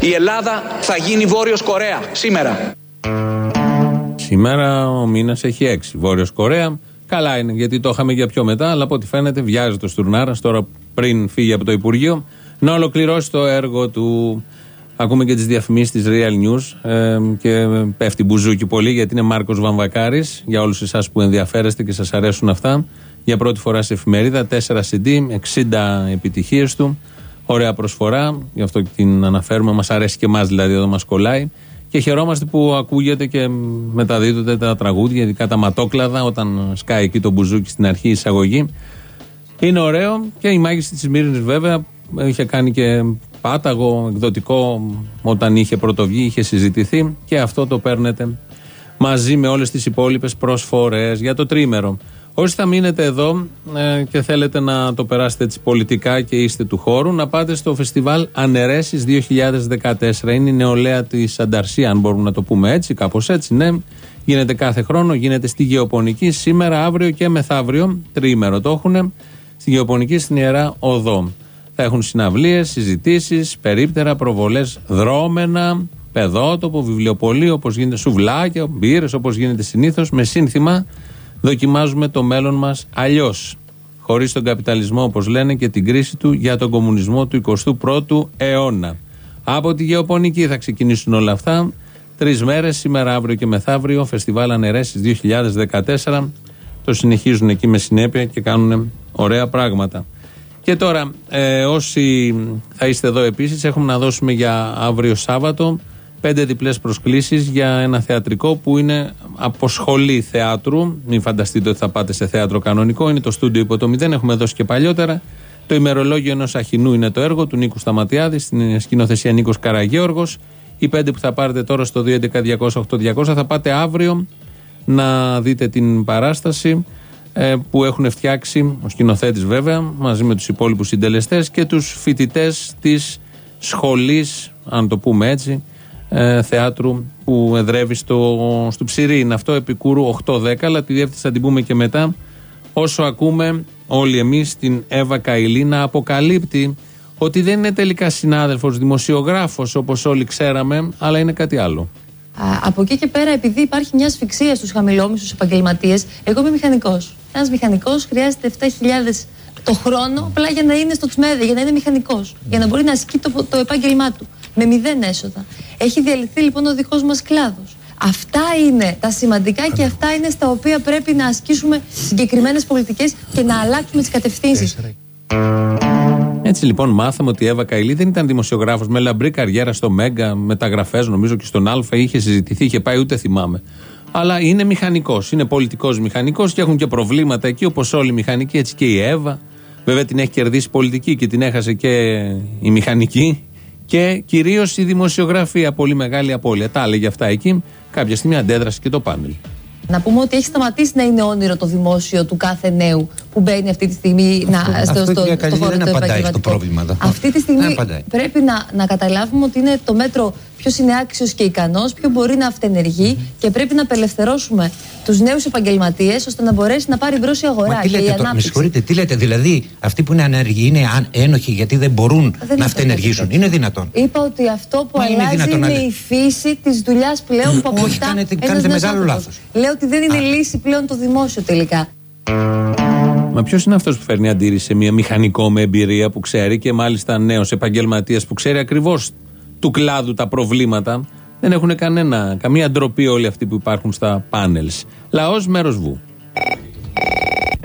Η Ελλάδα θα γίνει Βόρειος Κορέα σήμερα. Σήμερα ο μήνας έχει 6. Βόρειος Κορέα. Καλά είναι, γιατί το είχαμε για πιο μετά, αλλά από ό,τι φαίνεται βιάζει το Στουρνάρας τώρα πριν φύγει από το Υπουργείο να ολοκληρώσει το έργο του. Ακούμε και τις διαφημίσεις της Real News ε, και πέφτει μπουζούκι πολύ γιατί είναι Μάρκος Βαμβακάρης. Για όλους εσάς που ενδιαφέρεστε και σας αρέσουν αυτά, για πρώτη φορά σε εφημερίδα, 4 CD, 60 επιτυχίες του. Ωραία προσφορά, γι' αυτό και την αναφέρουμε. Μας αρέσει και εμάς δηλαδή, εδώ μας κολλάει. Και χαιρόμαστε που ακούγεται και μεταδίδονται τα τραγούδια, ειδικά τα ματόκλαδα, όταν σκάει εκεί το μπουζούκι στην αρχή η εισαγωγή. Είναι ωραίο και η μάγιστη της Μύρνης βέβαια είχε κάνει και πάταγο, εκδοτικό όταν είχε πρωτοβγεί, είχε συζητηθεί και αυτό το παίρνετε μαζί με όλες τις υπόλοιπες προσφορές για το τρίμερο. Όσοι θα μείνετε εδώ ε, και θέλετε να το περάσετε έτσι πολιτικά και είστε του χώρου, να πάτε στο φεστιβάλ Ανερέσεις 2014. Είναι η νεολαία της Ανταρσία, αν μπορούμε να το πούμε έτσι, κάπως έτσι, ναι. Γίνεται κάθε χρόνο, γίνεται στη Γεωπονική, σήμερα, αύριο και μεθαύριο, τριήμερο το έχουν, στη Γεωπονική στην Ιερά Οδό. Θα έχουν συναυλίες, συζητήσεις, περίπτερα, προβολές δρόμενα, παιδότοπο, βιβλιοπωλείο, όπως γίνεται σουβλάκια, μπύρες, όπως γίνεται συνήθως, με σύνθημα δοκιμάζουμε το μέλλον μας αλλιώς. Χωρίς τον καπιταλισμό, όπως λένε, και την κρίση του για τον κομμουνισμό του 21ου αιώνα. Από τη Γεωπονική θα ξεκινήσουν όλα αυτά. Τρεις μέρες, σήμερα, αύριο και μεθαύριο, Φεστιβάλ Ανερέσεις 2014. Το συνεχίζουν εκεί με συνέπεια και κάνουν ωραία πράγματα. Και τώρα, ε, όσοι θα είστε εδώ επίσης, έχουμε να δώσουμε για αύριο Σάββατο πέντε διπλές προσκλήσεις για ένα θεατρικό που είναι από σχολή θεάτρου. Μην φανταστείτε ότι θα πάτε σε θέατρο κανονικό. Είναι το στούντιο υπό το μηδέν. Έχουμε δώσει και παλιότερα. Το ημερολόγιο ενός Αχινού είναι το έργο του Νίκου Σταματιάδης. Στην σκηνοθεσία Νίκος Καραγέωργο. Οι πέντε που θα πάρετε τώρα στο 2.11.200.8.200 θα πάτε αύριο να δείτε την παράσταση ε, που έχουν φτιάξει ο σκηνοθέτης βέβαια μαζί με τους υπόλοιπους συντελεστές και τους φοιτητές της σχολής αν το πούμε έτσι ε, θεάτρου που εδρεύει στο, στο Ψηρή. Είναι αυτό Επικούρου 8-10, αλλά τη διεύθυνση θα την πούμε και μετά. Όσο ακούμε όλοι εμείς την Εύα Καηλή να αποκαλύπτει ότι δεν είναι τελικά συνάδελφος δημοσιογράφος όπως όλοι ξέραμε, αλλά είναι κάτι άλλο. Α, από εκεί και πέρα, επειδή υπάρχει μια ασφυξία στους χαμηλόμισθου επαγγελματίες, εγώ είμαι μηχανικός. Ένας μηχανικός χρειάζεται 7.000 το χρόνο απλά για να είναι στο τσμέδε, για να είναι μηχανικός. Για να μπορεί να ασκεί το, το επάγγελμά του. Με μηδέν έσοδα. Έχει διαλυθεί λοιπόν ο δικός μας κλάδος. Αυτά είναι τα σημαντικά και αυτά είναι στα οποία πρέπει να ασκήσουμε συγκεκριμένες πολιτικές και να αλλάξουμε τις κατευθύνσεις. Έτσι λοιπόν μάθαμε ότι η Εύα Καηλή δεν ήταν δημοσιογράφος με λαμπρή καριέρα στο Μέγκα, μεταγραφές νομίζω και στον Α είχε συζητηθεί, είχε πάει ούτε θυμάμαι. Αλλά είναι μηχανικός, είναι πολιτικός μηχανικός και έχουν και προβλήματα εκεί όπως όλοι οι μηχανικοί, έτσι και η Εύα. Βέβαια την έχει κερδίσει η πολιτική και την έχασε και η μηχανική και κυρίως η δημοσιογραφία. Πολύ μεγάλη απώλεια. Τα έλεγε αυτά εκεί. Κάποια στιγμή αντέδρασε και το πάνελ. Να πούμε ότι έχει σταματήσει να είναι όνειρο το δημόσιο του κάθε νέου που μπαίνει αυτή τη στιγμή να, στο, Αυτό, στο, κυρία στο Καλή, χώρο δεν του απαντάει στο επαγγελματικού. πρόβλημα. εδώ. Αυτή τη Δεν στιγμή απαντάει. πρέπει να, να καταλάβουμε ότι είναι το μέτρο ποιος είναι άξιος και ικανός, ποιο μπορεί να αυτενεργεί και πρέπει να απελευθερώσουμε τους νέους επαγγελματίες ώστε να μπορέσει να πάρει μπρο η αγορά Μα τι και η λέτε τώρα, με ανάπτυξη. συγχωρείτε, τι λέτε, δηλαδή αυτοί που είναι ανέργοι είναι αν- ένοχοι γιατί δεν μπορούν Δεν να είπα αυτενεργήσουν. κάτι Είναι δυνατόν; Είπα ότι αυτό που Μα είναι αλλάζει δυνατόν είναι, να λέ- η φύση της δουλειάς πλέον που Όχι, αποκτά κάνετε- ένας κάνετε νέος μεγάλο άνθρωπος. λάθος. Λέω ότι δεν είναι λύση πλέον το δημόσιο τελικά. Μα ποιος είναι αυτός που φέρνει αντίρρηση σε μια μηχανικό με εμπειρία που ξέρει και μάλιστα νέος επαγγελματίας που ξέρει ακριβώς του κλάδου τα προβλήματα. Δεν έχουν κανένα, καμία ντροπή όλοι αυτοί που υπάρχουν στα πάνελς. Λαός μέρος βου.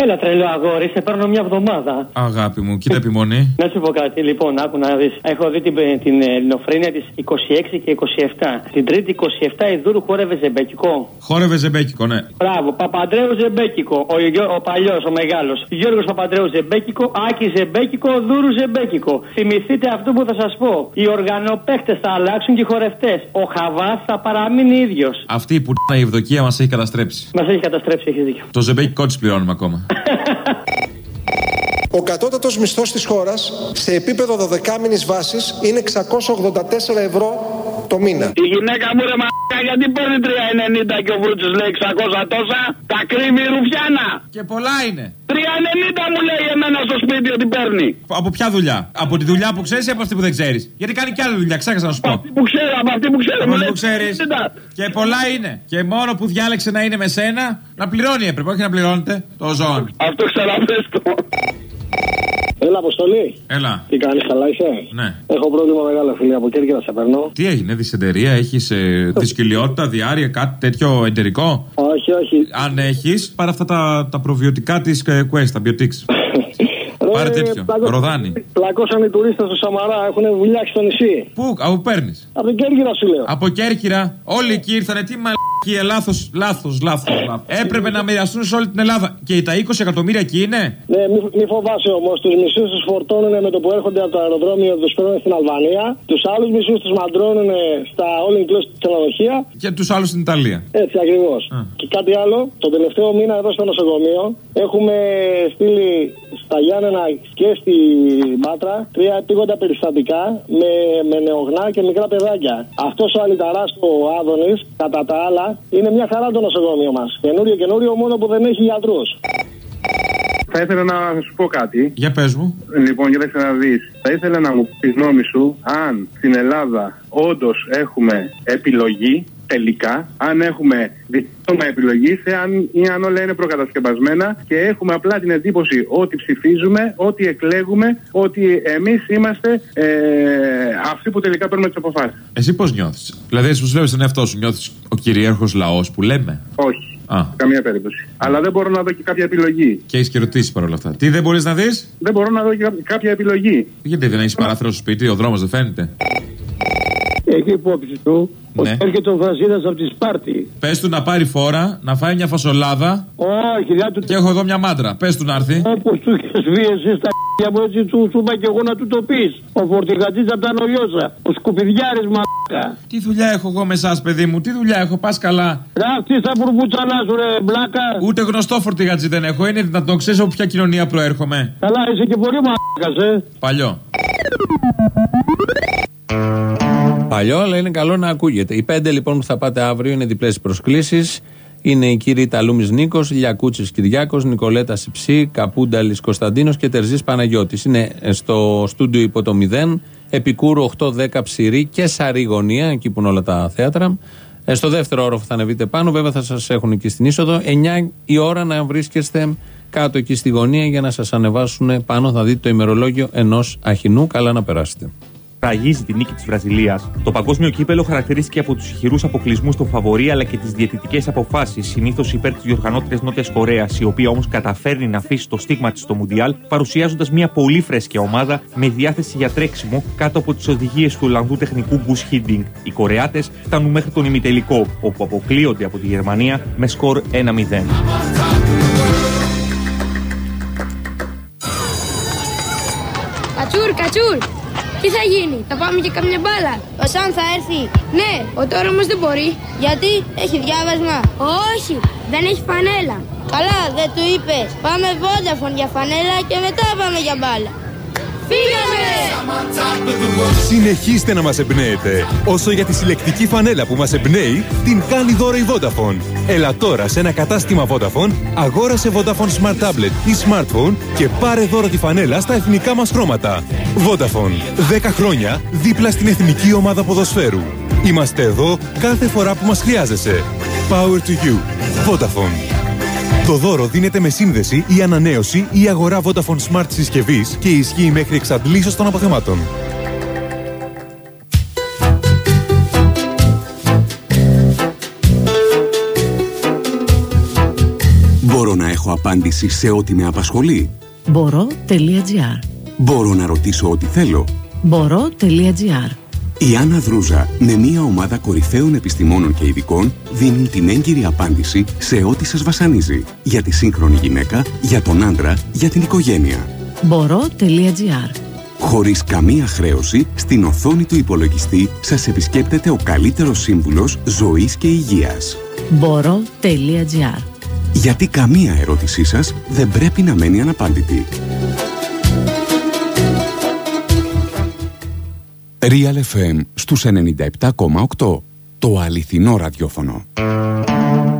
Έλα τρελό αγόρι, σε παίρνω μια εβδομάδα. Αγάπη μου, κοίτα επιμονή. Να σου πω κάτι, λοιπόν, άκου να δεις. Έχω δει την, την ελληνοφρένεια της 26 και 27. Την τρίτη 27 η Δούρου χόρευε ζεμπέκικο. Χόρευε ζεμπέκικο, ναι. Μπράβο, Παπαντρέου Ζεμπέκικο. Ο, Γιο- ο παλιός, ο μεγάλος. Γιώργος Παπαντρέου Ζεμπέκικο. Άκη Ζεμπέκικο. Δούρου Ζεμπέκικο. Θυμηθείτε αυτό που θα σας πω. Οι οργανοπαίχτες θα αλλάξουν και οι χορευτές. Ο Χαβάς θα παραμείνει ίδιος. Αυτή η πουτάνα η ευδοκία μας έχει καταστρέψει. Μας έχει καταστρέψει, έχεις δίκιο. Το ζεμπέκικο της πληρώνουμε ακόμα. Ο κατώτατος μισθός της χώρας σε επίπεδο 12 μήνης βάσης είναι 684 ευρώ το μήνα. Η γυναίκα μου ρε μαλάκα γιατί παίρνει 3,90 και ο Βρούτσος λέει 600 τόσα; Τα κρύβει η Ρουφιάνα. Και πολλά είναι. 3,90 μου λέει εμένα στο σπίτι ότι παίρνει. Από ποια δουλειά; Από τη δουλειά που ξέρεις ή από αυτή που δεν ξέρεις; Γιατί κάνει και άλλη δουλειά, ξέχασα να σου πω. Που ξέρω, από αυτή που ξέρω. Από μου αυτή λέει που ξέρεις. Και πολλά είναι. Και μόνο που διάλεξε να είναι με σένα, να πληρώνει έπρεπε, όχι να πληρώνεται το ζώο. Αυτό ξαναπες το. Έλα, Αποστολή. Έλα. Τι κάνεις, καλά είσαι; Ναι. Έχω πρόβλημα μεγάλο, φίλε. Από Κέρκυρα σε περνώ. Τι έγινε, δυσεντερία, έχεις ε, δυσκολιότητα, διάρκεια, κάτι τέτοιο εντερικό. Όχι, όχι. Αν έχεις, πάρε αυτά τα, τα προβιωτικά της Quest, τα Biotics. Πάρε τέτοιο. πλάκω- Ροδάνι. Πλακώσαν οι τουρίστες στο Σαμαρά, έχουν βουλιάξει στο νησί. Πού, από πού παίρνεις; Από την Κέρκυρα σου λέω. Από Κέρκυρα, όλοι εκεί ήρθανε. Τι μαλακία, λάθος, λάθος, λάθος. Έπρεπε να μοιραστούν σε όλη την Ελλάδα. Και τα 20 εκατομμύρια εκεί είναι; Ναι, μη, μη φοβάσαι όμως. Τους μισούς τους φορτώνουν με το που έρχονται από το αεροδρόμιο, τους παίρνουν στην Αλβανία. Τους άλλους μισούς τους μαντρώνουν στα all inclusive ξενοδοχεία. Και τους άλλους στην Ιταλία. Έτσι ακριβώς. Και κάτι άλλο, τον τελευταίο μήνα εδώ στο νοσοκομείο έχουμε στείλει στα Γιάννενα και στη Μπάτρα τρία επίγοντα περιστατικά με, με νεογνά και μικρά παιδάκια. Αυτός ο αλυταράς ο Άδωνης, κατά τα άλλα, είναι μια χαρά το νοσοκομείο μας. Καινούριο, καινούριο, μόνο που δεν έχει γιατρούς. Θα ήθελα να σου πω κάτι. Για πες μου. Λοιπόν, κοίταξε να δει. Θα ήθελα να μου πεις γνώμη σου αν στην Ελλάδα όντως έχουμε επιλογή τελικά, αν έχουμε δικαίωμα επιλογής, αν, ή αν όλα είναι προκατασκευασμένα και έχουμε απλά την εντύπωση ότι ψηφίζουμε, ότι εκλέγουμε, ότι εμείς είμαστε ε, αυτοί που τελικά παίρνουμε τις αποφάσεις. Εσύ πώς νιώθεις; Δηλαδή, εσύ που βλέπει τον εαυτό σου, νιώθεις ο κυρίαρχος λαός που λέμε; Όχι. Α. Καμία περίπτωση. Αλλά δεν μπορώ να δω και κάποια επιλογή. Και έχεις και ρωτήσει παρόλα αυτά. Τι δεν μπορείς να δεις; Δεν μπορώ να δω και κα- κάποια επιλογή. Γιατί δεν έχεις παράθυρο στο σπίτι, ο δρόμος δεν φαίνεται; Έχει υπόψη του Ναι. ότι έρχεται ο Βραζίδα από τη Σπάρτη; Πες του να πάρει φόρα, να φάει μια φασολάδα. Όχι, δεν του. Και έχω εδώ μια μάντρα. Πες του να έρθει. Όπως του είχες βγει εσύ στα για μου έτσι του σου είπα και εγώ να του το πεις. Ο φορτηγατή από τα νολιόσα. Ο σκουπιδιάρης μαλάκα. Τι δουλειά έχω εγώ με εσάς, παιδί μου, τι δουλειά έχω, πας καλά. Ρε αυτή στα μπουρμπούτσαλά σου, ρε μπλάκα. Ούτε γνωστό φορτηγατζή δεν έχω, είναι δυνατόν, ξέρεις από ποια κοινωνία προέρχομαι. Καλά, είσαι και πολύ μαλάκας, ε. Παλιό. Παλιό, αλλά είναι καλό να ακούγεται. Οι πέντε λοιπόν που θα πάτε αύριο είναι διπλές προσκλήσεις. Είναι οι κύριοι Ταλούμης Νίκος, Λιακούτσι Κυριάκος, Νικολέτα Σιψή, Καπούνταλης Κωνσταντίνος και Τερζής Παναγιώτης. Είναι στο στούντιο υπό το 0, Επικούρου 8-10 ψηρή και Σαρή γωνία, εκεί που είναι όλα τα θέατρα. Ε, στο δεύτερο όροφο θα ανεβείτε πάνω, βέβαια θα σας έχουν εκεί στην είσοδο. 9 η ώρα να βρίσκεστε κάτω εκεί στη γωνία για να σας ανεβάσουν πάνω. Θα δείτε το ημερολόγιο ενός αχινού. Καλά να περάσετε ραγίζει τη νίκη της Βραζιλίας. Το παγκόσμιο κύπελο χαρακτηρίστηκε από τους ισχυρού αποκλεισμούς των φαβορή αλλά και τις διαιτητικές αποφάσεις, συνήθως υπέρ της διοργανώτριας Νότιας Κορέας, η οποία όμως καταφέρνει να αφήσει το στίγμα της στο Μουντιάλ, παρουσιάζοντας μια πολύ φρέσκια ομάδα με διάθεση για τρέξιμο κάτω από τις οδηγίες του Ολλανδού τεχνικού Γκους Χίντινγκ. Οι Κορεάτες φτάνουν μέχρι τον ημιτελικό, όπου αποκλείονται από τη Γερμανία με σκορ 1-0. Κατσούρ, κατσούρ! Τι θα γίνει, θα πάμε και καμιά μπάλα; Ο Σαν θα έρθει. Ναι, ο τώρα όμως δεν μπορεί. Γιατί, έχει διάβασμα. Όχι, δεν έχει φανέλα. Καλά, δεν του είπες. Πάμε Vodafone για φανέλα και μετά πάμε για μπάλα. Φύγαμε! Συνεχίστε να μας εμπνέετε. Όσο για τη συλλεκτική φανέλα που μας εμπνέει, την κάνει δώρο η Vodafone. Έλα τώρα σε ένα κατάστημα Vodafone, αγόρασε Vodafone Smart Tablet ή Smartphone και πάρε δώρο τη φανέλα στα εθνικά μας χρώματα. Vodafone. 10 χρόνια δίπλα στην εθνική ομάδα ποδοσφαίρου. Είμαστε εδώ κάθε φορά που μας χρειάζεσαι. Power to you. Vodafone. Το δώρο δίνεται με σύνδεση ή ανανέωση ή αγορά Vodafone Smart συσκευής και ισχύει μέχρι εξαντλήσεως των αποθεμάτων. Μπορώ να έχω απάντηση σε ό,τι με απασχολεί; Μπορώ.gr Μπορώ να ρωτήσω ό,τι θέλω; Μπορώ.gr η Άννα Δρούζα με μια ομάδα κορυφαίων επιστημόνων και ειδικών δίνουν την έγκυρη απάντηση σε ό,τι σας βασανίζει. Για τη σύγχρονη γυναίκα, για τον άντρα, για την οικογένεια. Μπορώ.gr Χωρίς καμία χρέωση, στην οθόνη του υπολογιστή σας επισκέπτεται ο καλύτερος σύμβουλος ζωής και υγείας. Μπορώ.gr Γιατί καμία ερώτησή σας δεν πρέπει να μένει αναπάντητη. Real FM στους 97,8. Το αληθινό ραδιόφωνο.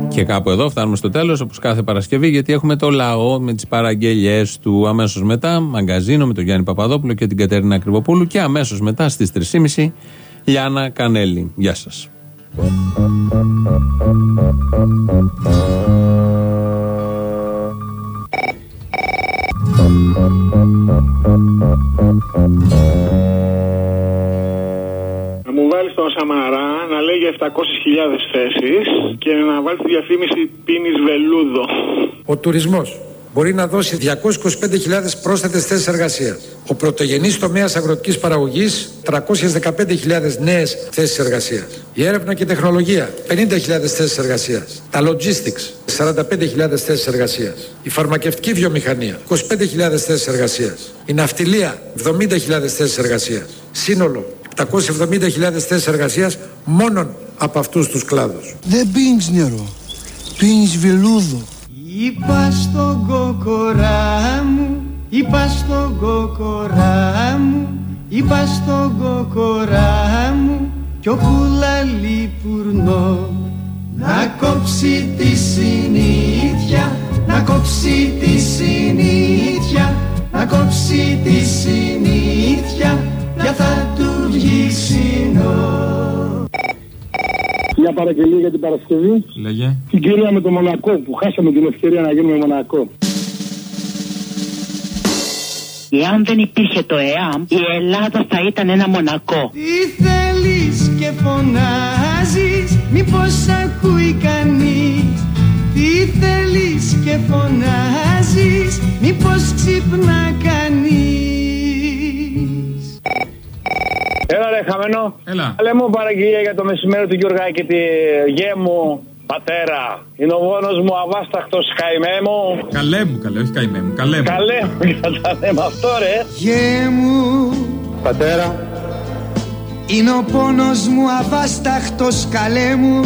Και κάπου εδώ φτάνουμε στο τέλος όπως κάθε Παρασκευή γιατί έχουμε το λαό με τις παραγγελίες του αμέσως μετά μαγκαζίνο με τον Γιάννη Παπαδόπουλο και την Κατερίνα Ακριβοπούλου και αμέσως μετά στις 3.30 Λιάνα Κανέλη. Γεια σας. Μου βάλει τον Σαμαρά να λέει για 700.000 θέσεις και να βάλει τη διαφήμιση πίνης βελούδο. Ο τουρισμός μπορεί να δώσει 225.000 πρόσθετες θέσεις εργασίας. Ο πρωτογενής τομέας αγροτικής παραγωγής 315.000 νέες θέσεις εργασίας. Η έρευνα και τεχνολογία 50.000 θέσεις εργασίας. Τα logistics 45.000 θέσεις εργασίας. Η φαρμακευτική βιομηχανία 25.000 θέσεις εργασίας. Η ναυτιλία 70.000 θέσεις εργασίας. Σύνολο 770.000 θέσεις εργασίας μόνον από αυτούς τους κλάδους. Δεν πίνεις νερό, πίνεις βελούδο. Είπα στον κοκορά μου, είπα στον κοκορά μου, είπα στον κοκορά μου κι ο πουρνό να κόψει τη συνήθεια, να κόψει τη συνήθεια, να κόψει τη συνήθεια, για θα του μια παραγγελία για την Παρασκευή. Λέγε. Την κυρία με το Μονακό που χάσαμε την ευκαιρία να γίνουμε Μονακό. Εάν δεν υπήρχε το ΕΑΜ, η Ελλάδα θα ήταν ένα μονακό. Τι θέλεις και φωνάζεις, μήπως ακούει κανείς; Τι θέλεις και φωνάζεις, μήπως ξυπνά κανείς; Έλα ρε χαμένο. Έλα. Λέμε μου παραγγελία για το μεσημέρι του Γιώργα και τη γέ μου. Πατέρα, είναι ο μόνο μου αβάσταχτος καημέ μου. Καλέ μου, καλέ, όχι καημέ μου. Καλέ μου. Καλέ μου, κατάλε με αυτό ρε. Γέ μου. Πατέρα. Είναι ο πόνος μου αβάσταχτος καλέ μου.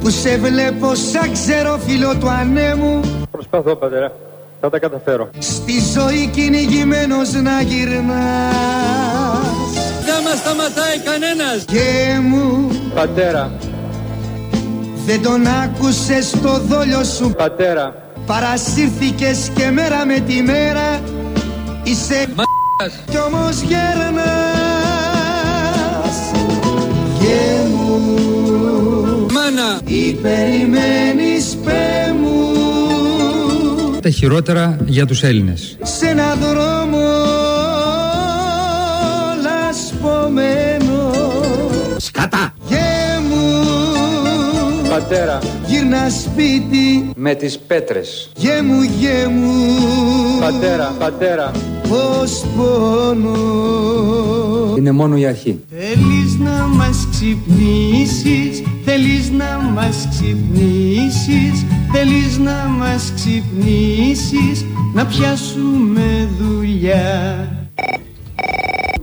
Που σε βλέπω σαν ξέρω φίλο του ανέμου. Προσπαθώ πατέρα. Θα τα καταφέρω. Στη ζωή κυνηγημένος να γυρνάς μας σταματάει κανένας. Και μου Πατέρα, δεν τον άκουσες στο δόλιο σου. Πατέρα, Παρασύρθηκες και μέρα με τη μέρα. Είσαι κι όμως γέρνας. Και μου Μάνα. Τι περιμένεις πέ μου. Τα χειρότερα για τους Έλληνες. Σ' ένα δρόμο λασπωμένο Σκατά! Και μου πατέρα, γύρνα σπίτι Με τις πέτρες. Γε μου γε μου πατέρα, πατέρα. πως πονώ Είναι μόνο η αρχή. Θέλεις να μας ξυπνήσεις Θέλεις να μας ξυπνήσεις Θέλεις να μας ξυπνήσεις Να πιάσουμε δουλειά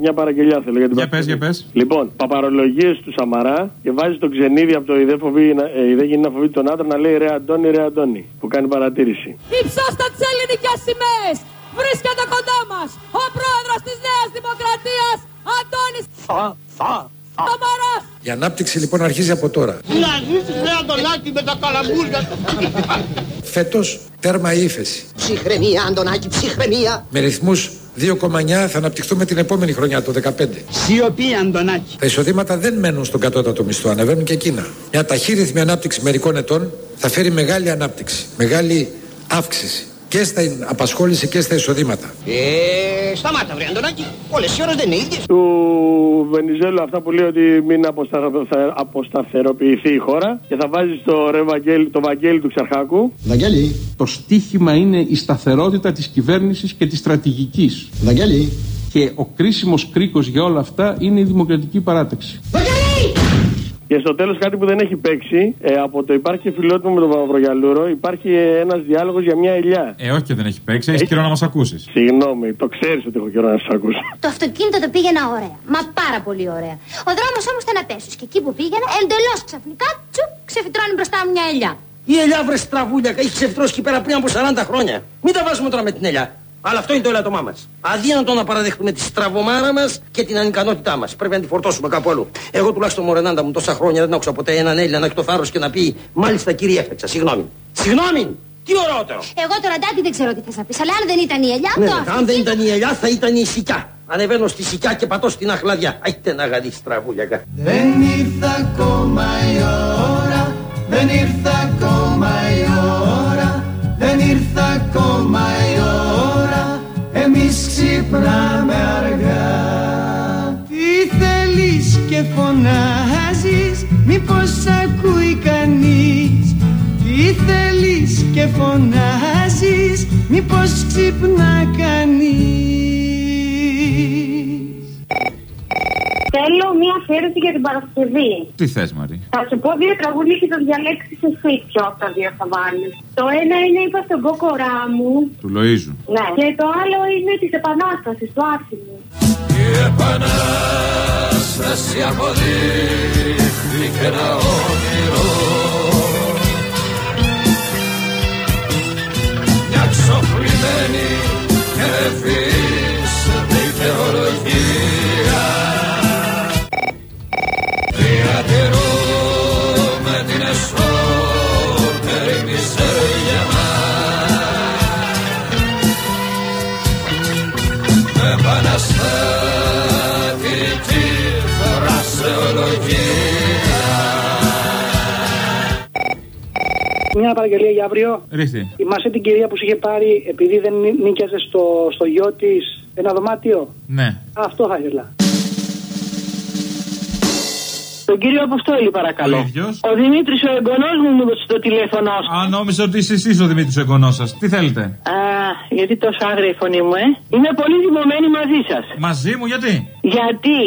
Μια παραγγελιά θέλω για την Για πες, για πες. Λοιπόν, παπαρολογίες του Σαμαρά και βάζει το ξενίδι από το ιδέ, φοβεί, να- ε, ιδέ γίνει να φοβεί τον άντρα να λέει ρε Αντώνη, ρε Αντώνη. Που κάνει παρατήρηση. Υψώστε τις ελληνικές σημαίες! Βρίσκεται κοντά μας ο πρόεδρος της Νέας Δημοκρατίας, Αντώνης Σαμαράς! Η ανάπτυξη λοιπόν αρχίζει από τώρα. Να ζήσεις ρε Αντωνάκη με τα καλαμπούρια Φέτος τέρμα η ύφεση. Ψυχραιμία, Αντωνάκη, ψυχραιμία. Με ρυθμούς 2,9 θα αναπτυχθούμε την επόμενη χρονιά, το 2015. Σιωπή, Αντωνάκη. Τα εισοδήματα δεν μένουν στον κατώτατο μισθό, ανεβαίνουν και εκείνα. Μια ταχύρυθμη ανάπτυξη μερικών ετών θα φέρει μεγάλη ανάπτυξη, μεγάλη αύξηση και στα απασχόληση και στα εισοδήματα. Ε, σταμάτα, βρε Αντωνάκη. Όλες οι ώρες δεν είναι ίδιες. Του Βενιζέλου αυτά που λέει ότι μην αποστα... θα αποσταθεροποιηθεί η χώρα και θα βάζει το, ρε Βαγγέλη, το Βαγγέλη του Ξαρχάκου. Βαγγέλη, Το στίχημα είναι η σταθερότητα της κυβέρνησης και της στρατηγικής. Βαγγέλη. Και ο κρίσιμος κρίκος για όλα αυτά είναι η δημοκρατική παράταξη. Και στο τέλος κάτι που δεν έχει παίξει, ε, από το υπάρχει και φιλότιμο με τον Παπαβρογιαλούρο, υπάρχει ένας διάλογος για μια ελιά. Ε, όχι και δεν έχει παίξει, έχεις καιρό να μας ακούσεις. Συγγνώμη, το ξέρεις ότι έχω καιρό να σας ακούσω. Το αυτοκίνητο το πήγαινα ωραία. Μα πάρα πολύ ωραία. Ο δρόμος όμως ήταν απέσιος και εκεί που πήγαινα εντελώς ξαφνικά τσουπ ξεφυτρώνει μπροστά μου μια ελιά. Η ελιά βρε στραβούλια, έχει ξεφτρώσει εκεί πέρα πριν από 40 χρόνια. Μην τα βάζουμε τώρα με την ελιά. Αλλά αυτό είναι το ελαττωμά μας. Αδύνατο να παραδεχτούμε τη στραβωμάρα μας και την ανικανότητά μας. Πρέπει να τη φορτώσουμε κάπου αλλού. Εγώ τουλάχιστον μορενάντα μου τόσα χρόνια δεν άκουσα ποτέ έναν Έλληνα να έχει το θάρρος και να πει Μάλιστα κύριε έφταξα, συγγνώμη. Συγγνώμη! Τι ωραιότερο! Εγώ το ραντάτι δεν ξέρω τι θες να πεις, αλλά αν δεν ήταν η ελιά, Ναι, το ναι, αν δεν ήταν η ελιά θα ήταν η σικιά. Ανεβαίνω στη σικιά και πατώ στην αχλαδιά. Αϊτε να γαδί στραβούλια. Δεν ήρθα ακόμα η ώρα Δεν ήρθα ακόμα η ώρα Δεν ήρθα ακόμα η ώρα Εμείς ξυπνάμε αργά. Τι θέλεις και φωνάζεις Μήπως ακούει κανείς. Τι θέλεις και φωνάζεις Μήπως ξυπνά κανείς Θέλω μία αφιέρωση για την Παρασκευή. Τι θες, Μαρή; Θα σου πω δύο τραγούδια και το διαλέξεις εσύ ποιο από τα δύο θα βάλεις. Το ένα είναι είπα στον κόκορά μου. Του Λοίζου. Ναι. Και το άλλο είναι της Επανάστασης του Άσιμου. Η επανάσταση αποδείχθηκε ένα όνειρο Μια ξοφλημένη και ευφύς Μια παραγγελία για αύριο. Ρίχτη. Θυμάσαι την κυρία που σου είχε πάρει επειδή δεν νί- νίκιαζε στο, στο γιο της ένα δωμάτιο; Ναι. Αυτό θα ήθελα. Τον κύριο Αποστόλη, παρακαλώ. Ο ίδιος. Ο Δημήτρης, ο εγγονός μου, μου έδωσε το τηλέφωνο. Α, νόμιζα ότι είσαι εσείς ο Δημήτρης ο εγγονός σας. Τι θέλετε; Α, γιατί τόσο άγρια η φωνή μου, ε. Είμαι πολύ θυμωμένη μαζί σας. Μαζί μου, γιατί; Γιατί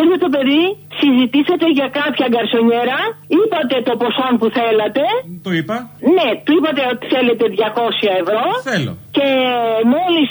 ήρθε το παιδί, συζητήσατε για κάποια γκαρσονιέρα, είπατε το ποσό που θέλατε. Το είπα. Ναι, του είπατε ότι θέλετε 200 ευρώ. Θέλω. Και μόλις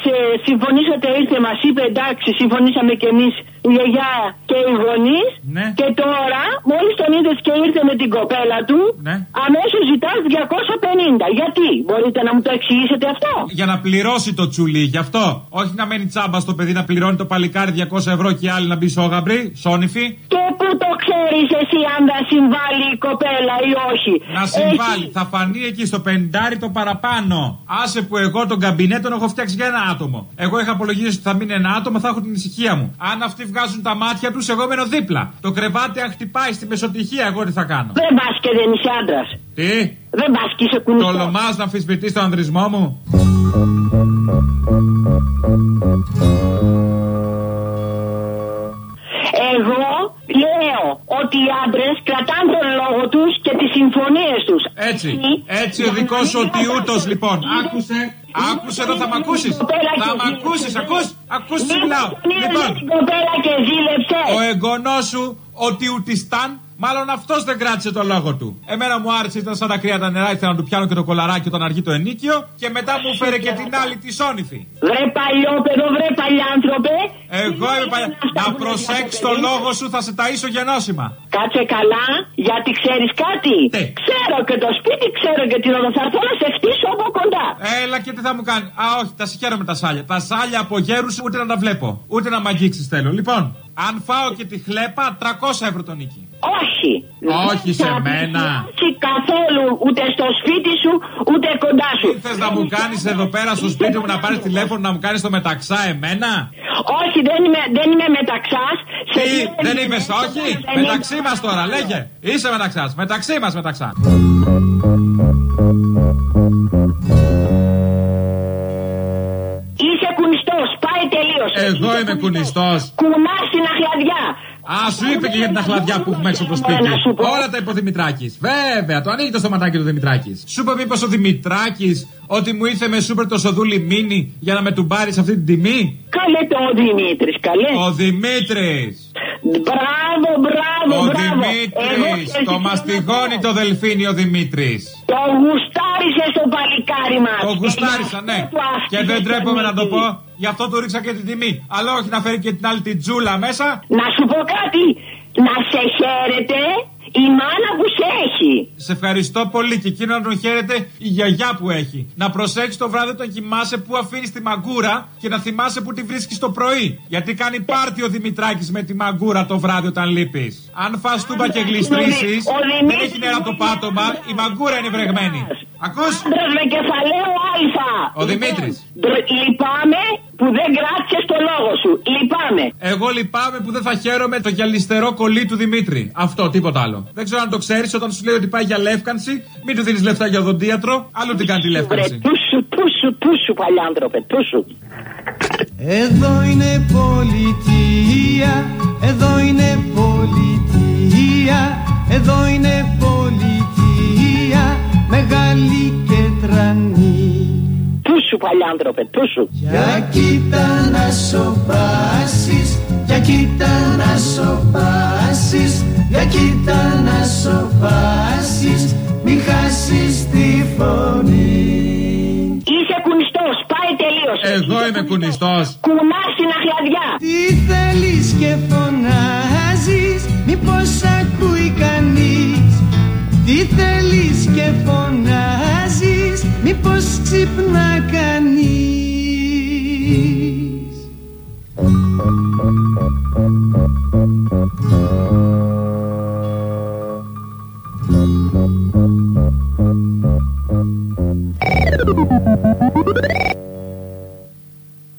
συμφωνήσατε, ήρθε, μας είπε εντάξει, συμφωνήσαμε κι εμείς η γιαγιά και οι γονείς. Ναι. Και τώρα, μόλις τον είδες και ήρθε με την κοπέλα του, Ναι. αμέσως ζητάς 250. Γιατί, μπορείτε να μου το εξηγήσετε αυτό; Για να πληρώσω πληρώσει το τσουλί, γι' αυτό. Όχι να μένει τσάμπα στο παιδί να πληρώνει το παλικάρι 200 ευρώ και οι άλλοι να μπει σόγαμπρι, σόνιφι. Και πού το ξέρεις εσύ αν θα συμβάλλει η κοπέλα ή όχι. Να συμβάλλει, θα φανεί εκεί στο πεντάρι το παραπάνω. Άσε που εγώ τον καμπινέ τον έχω φτιάξει για ένα άτομο. Εγώ είχα απολογίσει ότι θα μείνει ένα άτομο, θα έχω την ησυχία μου. Αν αυτοί βγάζουν τα μάτια τους, εγώ μένω δίπλα. Το κρεβάτι αν χτυπάει στη μεσοτυχία, εγώ τι θα κάνω. Δεν πας και δεν είσαι άντρας. Τι; Δεν πας και είσαι κουνιστό. Τολμά να αμφισβητείς τον ανδρισμό μου. Εγώ λέω ότι οι άντρες κρατάνε τον λόγο τους και τις συμφωνίες τους. Έτσι. Έτσι ο δικός σου ο τιούτος λοιπόν. Άκουσε. Άκουσε εδώ, θα μ' ακούσεις. Θα μ' ακούσεις, ακούς. Ακούς τι μιλάω. Λοιπόν, την κοπέλα και ζήλεψες. ο εγγονός σου, ο Τιουτιστάν, μάλλον αυτός δεν κράτησε το λόγο του. Εμένα μου άρεσε, ήταν σαν τα κρύα τα νερά, ήθελα να του πιάνω και το κολαράκι όταν αργεί το ενίκιο. Και μετά μου φέρε και την άλλη τη Σόνιφη. Βρε παλιόπεδο, βρε παλιάνθρωπε. Εγώ είμαι παλιά. Να προσέξει το λόγο σου, θα σε ταΐσω γενώσιμα. Κάτσε καλά, γιατί ξέρεις κάτι; Ξέρω και το σπίτι, ξέρω και την οδό. Θα έρθω να σε χτίσω από κοντά. Έλα και τι θα μου κάνει. Α, όχι, τα συγχαίρω με τα σάλια. Τα σάλια από γέρους ούτε να τα βλέπω. Ούτε να μ' αγγίξεις θέλω. Λοιπόν, αν φάω και τη χλέπα, 300 ευρώ τον νίκη. Όχι. Όχι σε μένα. Όχι καθόλου ούτε στο σπίτι σου, ούτε κοντά σου. Τι θες να μου κάνεις εδώ πέρα στο σπίτι μου να πάρεις τηλέφωνο να μου κάνεις το μεταξά εμένα; Όχι, δεν είμαι, δεν είμαι μεταξάς. Σε Τι, δύο- δεν είπες όχι; Δεν Μεταξύ μας τώρα, λέγε. Είσαι μεταξάς. Μεταξύ μας μεταξάς. Πάει τελείως. Εγώ είμαι κουνιστός. Κουνάς την αχλαδιά. Α, σου είπε και για την αχλαδιά που έχουμε έξω από το σπίτι. Όλα τα είπε ο Δημητράκης. Βέβαια, το ανοίγει το στοματάκι του Δημητράκης. Σου είπε μήπως ο Δημητράκης ότι μου ήρθε με σούπερ το σοδούλι μίνι για να με του πάρει αυτή την τιμή; Καλέ το ο Δημήτρης, καλέ. Ο Δημήτρης. Μπράβο, μπράβο, Ο μπράβο. Εγώ Δημήτρης. και Το εσύ μαστιγώνει το δελφίνι ο Δημήτρης. Το γουστάρισε στο παλικάρι μας. Το γουστάρισα, ναι. Και δεν τρέπομαι να το πω. Γι' αυτό του ρίξα και την τιμή. Αλλά όχι να φέρει και την άλλη την τζούλα μέσα. Να σου πω κάτι. Να σε χαίρετε η μάνα που σε έχει. Σε ευχαριστώ πολύ και εκείνο να τον χαίρεται η γιαγιά που έχει. Να προσέξει το βράδυ όταν κοιμάσαι που αφήνεις τη μαγκούρα και να θυμάσαι που τη βρίσκεις το πρωί. Γιατί κάνει πάρτι ο Δημητράκης με τη μαγκούρα το βράδυ όταν λείπεις. Αν φας τούμπα και γλιστρήσεις, Ο δεν Δημήτρης έχει νερά το πάτωμα, η μαγκούρα είναι βρεγμένη. Ακούς; Άντρας με κεφαλαίο αλφα. Ο Δημήτρης. Ντρ- Λυπάμαι που δεν κράτησες το λόγο σου. Λυπάμαι. Εγώ λυπάμαι που δεν θα χαίρομαι το γυαλιστερό κολλή του Δημήτρη. Αυτό, τίποτα άλλο. Δεν ξέρω αν το ξέρεις όταν σου λέει ότι πάει για λεύκανση, μην του δίνεις λεφτά για οδοντίατρο, άλλο την κάνει τη Βρε, λεύκανση. τούσου, τούσου, τούσου παλιάνθρωπε, τούσου. Εδώ είναι πολιτεία, εδώ είναι πολιτεία, εδώ είναι πολιτεία, μεγάλη και τρανή. Τούσου παλιάνθρωπε, τούσου. Για κοίτα να σοπάσεις, για κοίτα να σοπάσεις, για κοίτα να σοπάσεις, μη χάσεις τη φωνή. Είσαι κουνιστός, πάει τελείως. Εγώ είμαι κουνιστός. Κουνάς την αχλαδιά. Τι θέλεις και φωνάζεις Μήπως ακούει κανείς; Τι θέλεις και φωνάζεις; Sipping like I need.